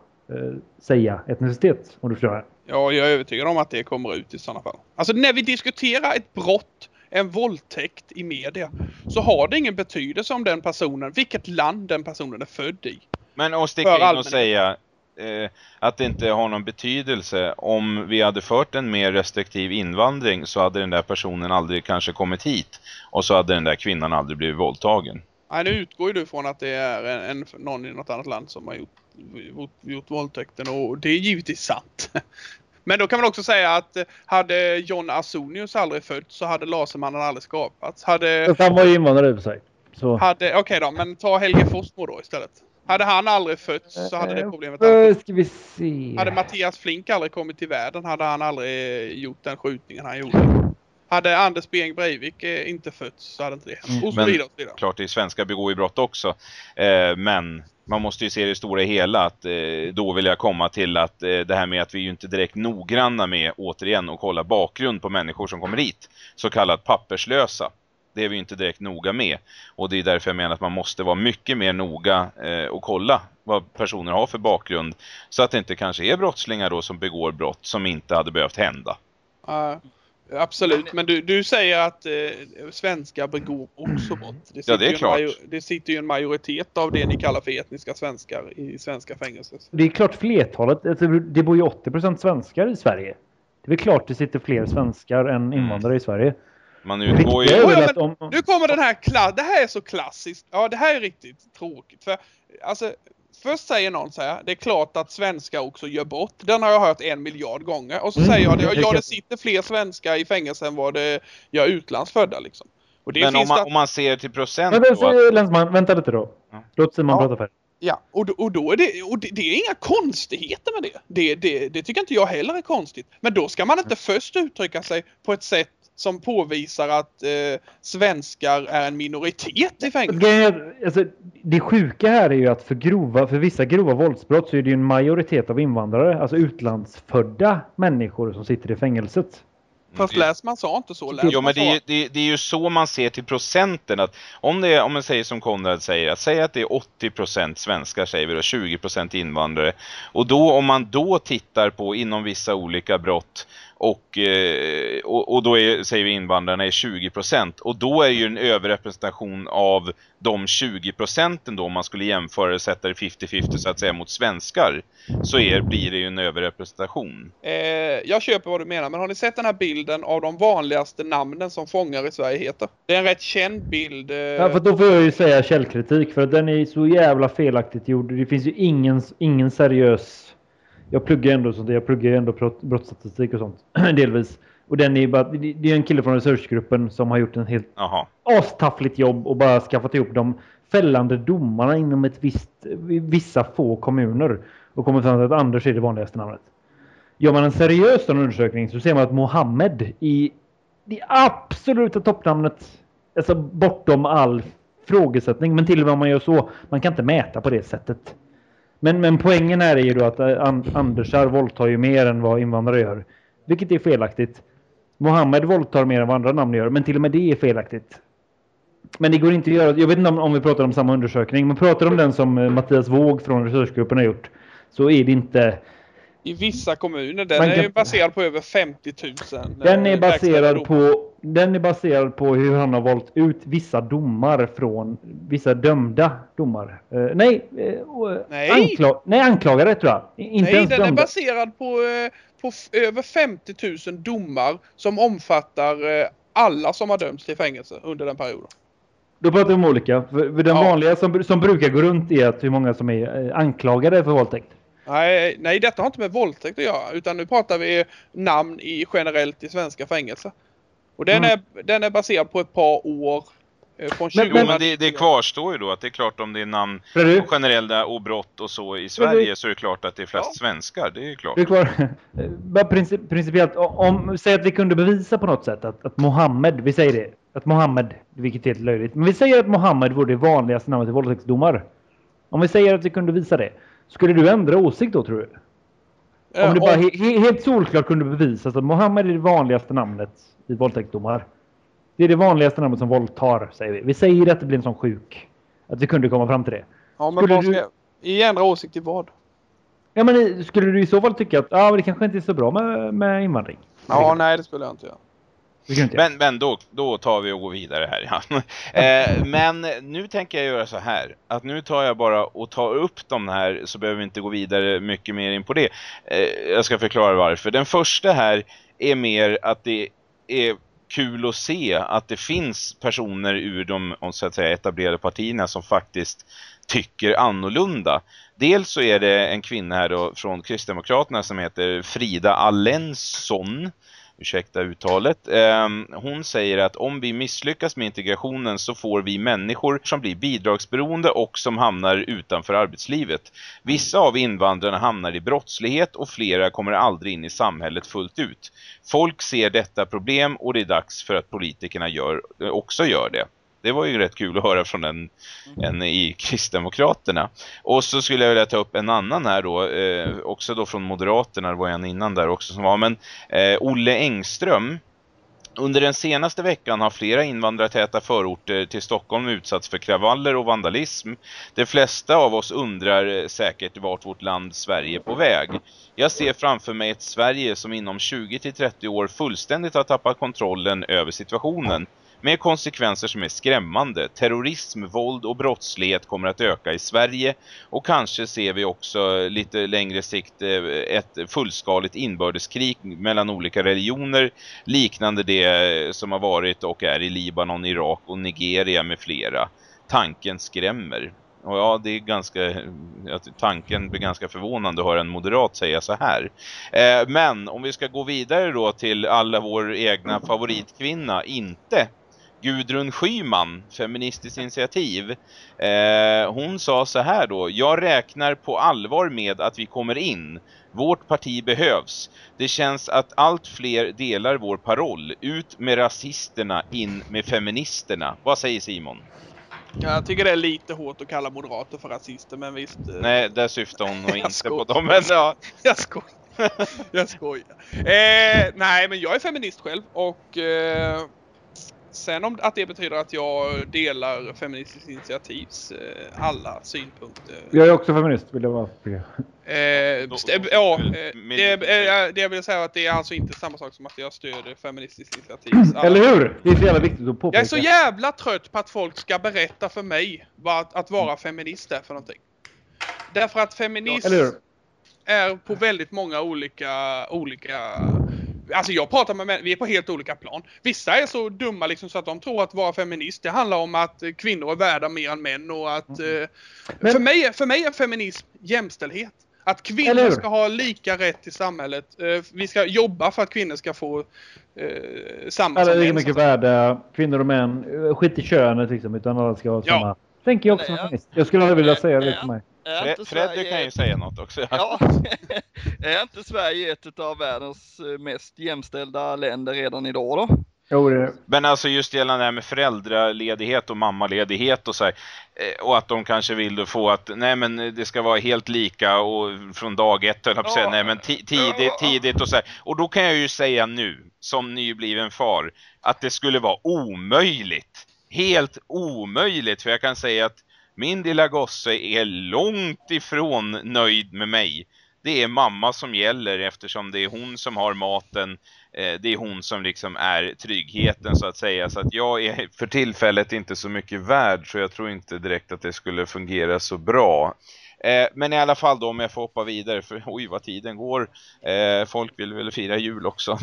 S3: säga etnicitet? Om du förstår?
S4: Ja, jag är övertygad om att det kommer ut i sådana fall. Alltså när vi diskuterar ett brott, en våldtäkt i media, så har det ingen betydelse om den personen, vilket land den personen är född i.
S2: Men att sticka in och säga eh, att det inte har någon betydelse om vi hade fört en mer restriktiv invandring så hade den där personen aldrig kanske kommit hit och så hade den där kvinnan aldrig blivit våldtagen.
S4: Nej, nu utgår ju du från att det är en, en, någon i något annat land som har gjort, gjort, gjort våldtäkten och det är givetvis sant. Men då kan man också säga att eh, hade John Ausonius aldrig fötts så hade Lasermannen aldrig skapats. Hade,
S3: han var ju invandrare i sig. Så.
S4: hade okej då, men ta Helge Fossmo då istället. Hade han aldrig fötts så hade det problemet aldrig
S3: Eh, Ska vi se.
S4: Hade Mattias Flink aldrig kommit till världen hade han aldrig eh, gjort den skjutningen han gjorde. Hade Anders Behring Breivik eh, inte fötts så hade inte det hänt. Och så vidare. Och så vidare.
S2: Klart det är svenskar begår ju brott också. Eh, men man måste ju se det stora hela. Att, eh, då vill jag komma till att eh, det här med att vi är ju inte direkt noggranna med återigen att kolla bakgrund på människor som kommer hit. Så kallat papperslösa. Det är vi inte direkt noga med. Och det är därför jag menar att man måste vara mycket mer noga eh, och kolla vad personer har för bakgrund. Så att det inte kanske är brottslingar då som begår brott som inte hade behövt hända.
S4: Ja, absolut, men du, du säger att eh, svenskar begår också brott. Det
S2: Ja, det är klart.
S4: det sitter ju en majoritet av det ni kallar för etniska svenskar i svenska fängelser.
S3: Det är klart flertalet, alltså, det bor ju 80% svenskar i Sverige. Det är väl klart det sitter fler svenskar än invandrare i Sverige.
S2: Man utgår ju...
S4: Ja,
S3: om...
S4: Nu kommer den här kla- Det här är så klassiskt. Ja, det här är riktigt tråkigt. För alltså, först säger någon så här. Det är klart att svenskar också gör brott. Den har jag hört en miljard gånger. Och så
S3: Mm,
S4: säger jag det.
S3: jag
S4: Ja, det sitter fler svenskar i fängelse än vad det gör utlandsfödda liksom. Och det
S2: Men om
S4: finns
S2: man,
S4: det...
S2: om man ser till procent
S3: Men, men,
S2: då att,
S3: länsman, vänta lite då.
S2: Ja.
S3: Låt Simon
S4: Ja.
S3: prata färdigt.
S4: Ja, och, då- och då är det, och det, det är inga konstigheter med det. Det, det. det tycker inte jag heller är konstigt. Men då ska man inte först uttrycka sig på ett sätt som påvisar att eh, svenskar är en minoritet i fängelset.
S3: Är, alltså, det sjuka här är ju att för, grova, för vissa grova våldsbrott så är det ju en majoritet av invandrare, alltså utlandsfödda människor som sitter i fängelset.
S4: Fast Läsman sa inte så.
S2: Jo
S4: Läsman
S2: men det är, ju, det, det är ju så man ser till procenten att om det är, om man säger som Konrad säger att säga att det är 80% svenskar säger vi då 20% invandrare och då om man då tittar på inom vissa olika brott och, eh, och, och då är, säger vi invandrarna är 20% och då är ju en överrepresentation av de 20% då om man skulle jämföra och sätta det 50-50 så att säga mot svenskar så är, blir det ju en överrepresentation.
S4: Eh, jag köper vad du menar, men har ni sett den här bilden av de vanligaste namnen som fångar i Sverige heter? Det är en rätt känd bild. Eh,
S3: Ja, för då får jag ju säga källkritik för att den är så jävla felaktigt gjord. Det finns ju ingen, ingen seriös... Jag pluggar ändå sånt. Jag pluggar ändå brott, brottsstatistik och sånt. Delvis. Och den är bara, det är en kille från researchgruppen som har gjort en helt astaffligt jobb och bara skaffat ihop de fällande domarna inom ett visst, vissa få kommuner. Och kommit fram till att Anders är det vanligaste namnet. Gör man en seriös undersökning så ser man att Mohammed i det absoluta toppnamnet, alltså bortom all frågesättning, men till och med om man gör så, man kan inte mäta på det sättet. Men, men poängen här är ju då att eh, Andersar våldtar ju mer än vad invandrare gör. Vilket är felaktigt. Mohammed våldtar mer än vad andra namn gör, men till och med det är felaktigt. Men det går inte att göra, jag vet inte om, om vi pratar om samma undersökning, men pratar om den som eh, Mattias Våg från resursgruppen har gjort, så är det inte...
S4: I vissa kommuner. Den
S3: Man
S4: är
S3: kan-
S4: ju baserad på över 50 000.
S3: Den
S4: eh,
S3: är
S4: verkställda
S3: baserad på, den är baserad på hur han har valt ut vissa domar från vissa dömda domar. Eh, nej, eh,
S4: Nej.
S3: Ankla, nej, anklagade tror jag. Inte
S4: Nej, den är
S3: dömda.
S4: baserad på, på över 50 000 domar som omfattar alla som har dömts till fängelse under den perioden.
S3: Då pratar vi om olika. För, den
S4: Ja.
S3: vanliga som, som brukar gå runt är att hur många som är anklagade för våldtäkt.
S4: Nej, nej, detta har inte med våldtäkt att göra utan nu pratar vi namn i generellt i svenska fängelser. Och den,
S3: Mm.
S4: är, den är baserad på ett par år. eh, Från 20
S2: Jo, men det, det kvarstår ju då att det är klart om det är namn
S3: Fredrik,
S2: generella och brott och så i Sverige så är det klart att det är flest svenskar, det är ju klart.
S3: du är klar. Eh, bara princip, principiellt, om, säg att vi kunde bevisa på något sätt att, att Mohammed, vi säger det, att Mohammed, vilket är helt löjligt, men vi säger att Mohammed vore det vanligaste namnet i våldtäktsdomar. Om vi säger att vi kunde visa det, skulle du ändra åsikt då tror du? Om det bara
S4: om-
S3: he, he, helt solklart kunde bevisas att Mohammed är det vanligaste namnet i våldtäktsdomar. Det är det vanligaste namnet som våldtar, säger vi. Vi säger att det blir en sån sjuk. Att vi kunde komma fram till det.
S4: ja, men
S3: skulle du-
S4: I ändra åsikt i vad?
S3: Ja, men skulle du i så fall tycka att men det kanske inte är så bra med, med invandring?
S4: Ja, nej det skulle jag inte göra.
S2: Men, men då, då tar vi och går vidare här. Ja. eh, men nu tänker jag göra så här. Att nu tar jag bara och tar upp de här så behöver vi inte gå vidare mycket mer in på det. Eh, jag ska förklara varför. Den första här är mer att det är kul att se att det finns personer ur de så att säga, etablerade partierna som faktiskt tycker annorlunda. Dels så är det en kvinna här då från Kristdemokraterna som heter Frida Allensson ursäkta uttalet. Eh, hon säger att om vi misslyckas med integrationen så får vi människor som blir bidragsberoende och som hamnar utanför arbetslivet. Vissa av invandrarna hamnar i brottslighet och flera kommer aldrig in i samhället fullt ut. Folk ser detta problem och det är dags för att politikerna gör, eh, också gör det. Det var ju rätt kul att höra från en, en i Kristdemokraterna. Och så skulle jag vilja ta upp en annan här då, eh, också då från Moderaterna, det var en innan där också som var, men eh, Olle Engström. Under den senaste veckan har flera invandrartäta förorter till Stockholm utsatts för kravaller och vandalism. De flesta av oss undrar eh, säkert vart vårt land Sverige är på väg. Jag ser framför mig ett Sverige som inom 20-30 år fullständigt har tappat kontrollen över situationen. Med konsekvenser som är skrämmande. Terrorism, våld och brottslighet kommer att öka i Sverige och kanske ser vi också lite längre sikt eh, ett fullskaligt inbördeskrig mellan olika religioner liknande det eh, som har varit och är i Libanon, Irak och Nigeria med flera. Tanken skrämmer. Och ja, det är ganska, eh, tanken blir ganska förvånande att höra en moderat säga så här. Eh, men om vi ska gå vidare då till alla vår egna favoritkvinna, inte Gudrun Schyman, Feministiskt initiativ. Eh, hon sa så här då. Jag räknar på allvar med att vi kommer in. Vårt parti behövs. Det känns att allt fler delar vår paroll. Ut med rasisterna, in med feministerna. Vad säger Simon?
S4: Jag tycker det är lite hårt att kalla moderater för rasister, men visst. eh,
S2: Nej, där syftar hon nog inte på dem. Men ja,
S4: Jag skojar. Jag skojar. Eh, nej, men jag är feminist själv och eh, sen om att det betyder att jag delar Feministiskt initiativs eh, alla synpunkter.
S3: Jag är också feminist vill jag säga.
S4: Eh, ja, eh, det, eh, det jag vill säga att det är alltså inte samma sak som att jag stöder Feministiskt initiativs alla
S3: Eller hur? Det är så jävla viktigt att påpeka.
S4: Jag är så jävla trött på att folk ska berätta för mig vad att, att vara feminist är för någonting. Därför att feminism
S3: hur?
S4: är på väldigt många olika, olika Alltså jag pratar med män, vi är på helt olika plan. Vissa är så dumma liksom så att de tror att vara feminist det handlar om att eh, kvinnor är värda mer än män och att... Eh,
S3: Mm. Men-
S4: för, mig, för mig är feminism jämställdhet. Att kvinnor ska ha lika rätt i samhället. Eh, vi ska jobba för att kvinnor ska få eh, samma
S3: Alla är lika mycket värda, kvinnor och män. Eh, Skit i könet liksom, utan alla ska ha
S4: Ja.
S3: samma. Tänker jag också feminist. Jag skulle aldrig vilja säga det för mig.
S5: Är
S2: Fred,
S5: inte
S2: Fredde
S5: Sverige-
S2: kan ju säga något också.
S5: Ja, är inte Sverige ett av världens eh, mest jämställda länder redan idag då?
S3: Jo, det.
S2: Men alltså just gällande det här med föräldraledighet och mammaledighet och så här, eh, och att de kanske vill få att nej men det ska vara helt lika och från dag ett jag säga,
S5: Ja.
S2: nej men ti- tidigt, tidigt och så här. Och då kan jag ju säga nu som nybliven far att det skulle vara omöjligt. Helt omöjligt för jag kan säga att min lilla gosse är långt ifrån nöjd med mig. Det är mamma som gäller eftersom det är hon som har maten eh, det är hon som liksom är tryggheten så att säga. Så att jag är för tillfället inte så mycket värd så jag tror inte direkt att det skulle fungera så bra. Eh, men i alla fall då om jag får hoppa vidare för oj vad tiden går. Eh, folk vill väl fira jul också.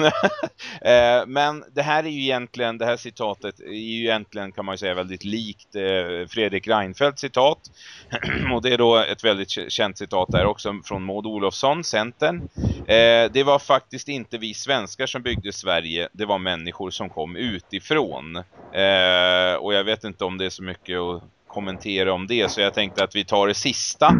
S2: eh, men det här är ju egentligen, det här citatet är ju egentligen kan man ju säga väldigt likt eh, Fredrik Reinfeldts citat. och det är då ett väldigt känt citat där också från Maud Olofsson, Centern. Eh, det var faktiskt inte vi svenskar som byggde Sverige, det var människor som kom utifrån. Eh, och jag vet inte om det är så mycket att kommentera om det, så jag tänkte att vi tar det sista.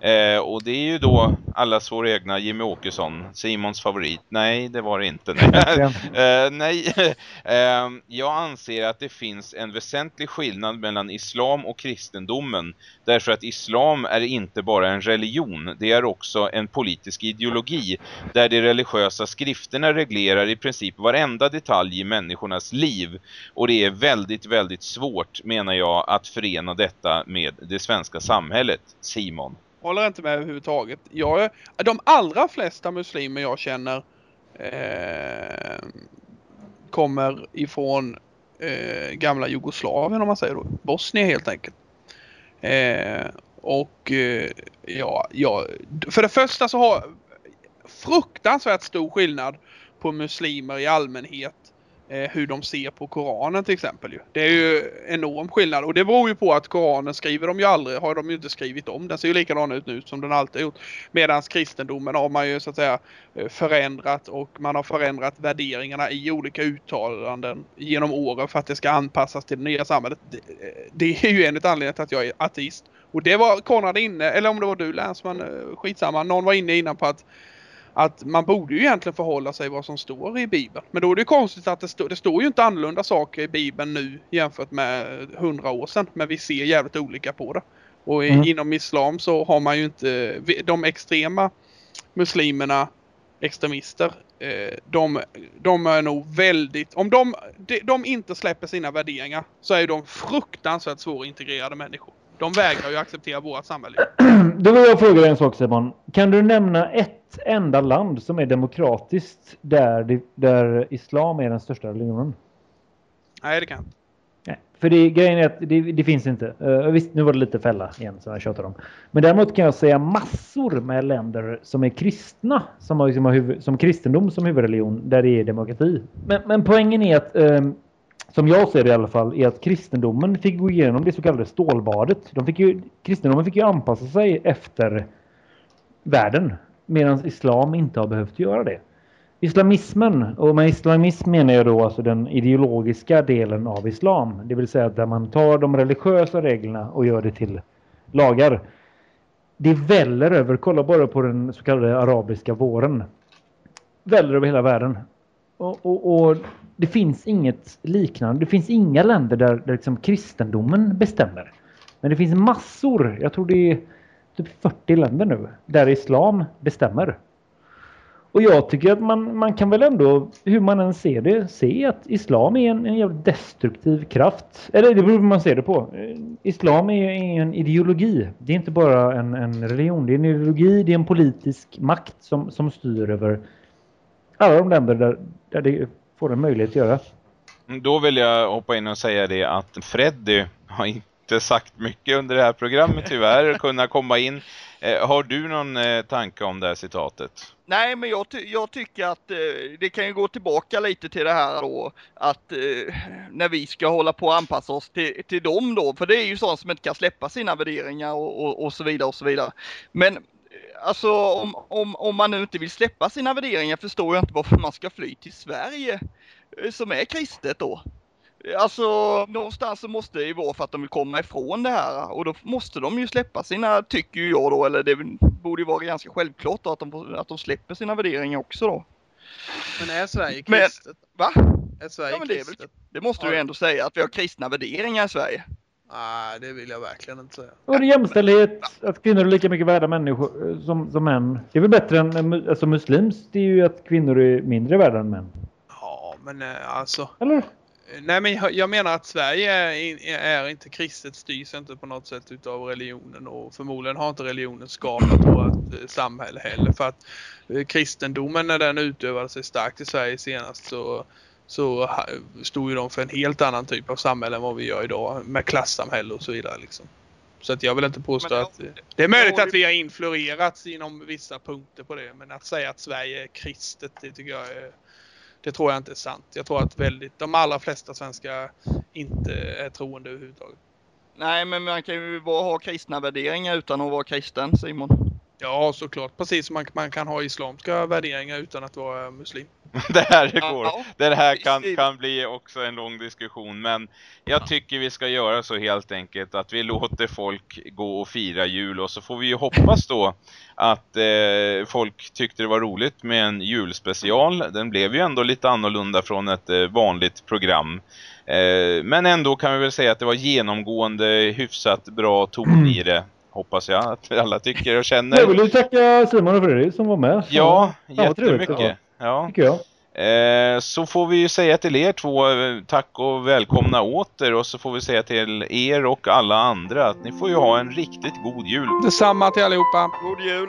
S2: Eh, och det är ju då allas vår egna Jimmy Åkesson, Simons favorit. Nej, det var det inte. Nej. Eh, nej, eh, jag anser att det finns en väsentlig skillnad mellan islam och kristendomen. Därför att islam är inte bara en religion, det är också en politisk ideologi. Där de religiösa skrifterna reglerar i princip varenda detalj i människornas liv. Och det är väldigt, väldigt svårt menar jag att förena detta med det svenska samhället, Simon.
S4: Håller inte med överhuvudtaget. Jag, de allra flesta muslimer jag känner eh, kommer ifrån eh, gamla Jugoslavien om man säger då. Bosnien helt enkelt. Eh, och eh, ja, ja, för det första så har fruktansvärt stor skillnad på muslimer i allmänhet eh, hur de ser på Koranen till exempel. Ju. Det är ju enorm skillnad och det beror ju på att Koranen skriver de ju aldrig, har de ju inte skrivit om. Den ser ju likadan ut nu som den alltid har gjort. Medan kristendomen har man ju så att säga eh, förändrat och man har förändrat värderingarna i olika uttalanden genom åren för att det ska anpassas till det nya samhället. Det, eh, det är ju en av anledningarna till att jag är ateist. Och det var Konrad inne, eller om det var du Länsman, eh, skitsamma. Någon var inne innan på att att man borde ju egentligen förhålla sig vad som står i Bibeln. Men då är det konstigt att det, stå, det står ju inte annorlunda saker i Bibeln nu jämfört med hundra år sedan. Men vi ser jävligt olika på det. Och
S3: Mm.
S4: inom Islam så har man ju inte, de extrema muslimerna, extremister, eh, de, de är nog väldigt, om de, de, de inte släpper sina värderingar så är de fruktansvärt svårintegrerade människor. De vägrar ju acceptera vårt samhälle.
S3: Då vill jag fråga dig en sak Simon. Kan du nämna ett enda land som är demokratiskt där, där islam är den största religionen?
S4: Nej det kan jag inte.
S3: Nej, för det, grejen är att det, det finns inte. Uh, visst, nu var det lite fälla igen som jag tjatar om. Men däremot kan jag säga massor med länder som är kristna, som har, liksom har huvud, som kristendom som huvudreligion, där det är demokrati. Men, men poängen är att, ehm, som jag ser det i alla fall, är att kristendomen fick gå igenom det så kallade stålbadet. De fick ju, kristendomen fick ju anpassa sig efter världen, medan islam inte har behövt göra det. islamismen, och med islamism menar jag då alltså den ideologiska delen av islam. Det vill säga där man tar de religiösa reglerna och gör det till lagar. Det väller över, kolla bara på den så kallade arabiska våren. Väller över hela världen. Och, och, och det finns inget liknande. Det finns inga länder där, där liksom kristendomen bestämmer. Men det finns massor, jag tror det är typ 40 länder nu, där islam bestämmer. Och jag tycker att man, man kan väl ändå, hur man än ser det, se att islam är en, en jävligt destruktiv kraft. Eller det beror på hur man ser det på. Islam är, är en ideologi. Det är inte bara en, en religion. Det är en ideologi, det är en politisk makt som, som styr över alla de länder där, där det får en möjlighet att göra.
S2: Då vill jag hoppa in och säga det att Freddy har inte sagt mycket under det här programmet tyvärr. kunna komma in. Eh, har du någon eh, tanke om det här citatet?
S5: Nej, men jag, ty jag tycker att eh, det kan ju gå tillbaka lite till det här då att eh, när vi ska hålla på att anpassa oss till, till dem då, för det är ju sånt som inte kan släppa sina värderingar och, och, och så vidare och så vidare. Men alltså om, om, om man nu inte vill släppa sina värderingar förstår jag inte varför man ska fly till Sverige eh, som är kristet då. Alltså någonstans så måste det ju vara för att de vill komma ifrån det här och då måste de ju släppa sina, tycker ju jag då, eller det borde ju vara ganska självklart då, att, de, att de släpper sina värderingar också då.
S4: Men är Sverige
S5: Men-
S4: kristet?
S5: Va?
S4: Är Sverige
S5: Ja, men det är väl-
S4: kristet?
S5: Det måste
S4: Ja.
S5: du ju ändå säga att vi har kristna värderingar i Sverige.
S4: Nej, det vill jag verkligen inte säga.
S3: Och det är jämställdhet, att kvinnor är lika mycket värda människor eh, som, som män. Det är väl bättre än, mu- alltså muslims, det är ju att kvinnor är mindre värda än män.
S4: Ja, men eh, alltså.
S3: Eller?
S4: Nej, men jag, jag menar att Sverige är, är inte kristet, styrs inte på något sätt utav religionen och förmodligen har inte religionen skapat vårt eh, samhälle heller. För att eh, kristendomen när den utövade sig starkt i Sverige senast så, så stod ju de för en helt annan typ av samhälle än vad vi gör idag med klassamhälle och så vidare. Liksom. Så att jag vill inte påstå
S5: Men-
S4: att... Det är möjligt att vi har influerats inom vissa punkter på det men att säga att Sverige är kristet det tycker jag är det tror jag inte är sant. Jag tror att väldigt, de allra flesta svenskar inte är troende överhuvudtaget.
S5: Nej, men man kan ju ha kristna värderingar utan att vara kristen, Simon.
S4: Ja, såklart. Precis som man, man kan ha islamska värderingar utan att vara muslim.
S2: det här går. Det här kan, kan bli också en lång diskussion men jag tycker vi ska göra så helt enkelt att vi låter folk gå och fira jul och så får vi ju hoppas då att eh, folk tyckte det var roligt med en julspecial. Den blev ju ändå lite annorlunda från ett eh, vanligt program. Eh, men ändå kan vi väl säga att det var genomgående hyfsat bra ton i det. Hoppas jag att alla tycker och känner.
S3: Jag vill ju tacka Simon och Fredrik som var med.
S2: Ja,
S3: det
S2: jättemycket. Ja.
S3: Tycker jag.
S2: Eh, så får vi ju säga till er två eh, tack och välkomna åter och så får vi säga till er och alla andra att ni får ju ha en riktigt god jul.
S4: Detsamma till allihopa.
S5: God jul!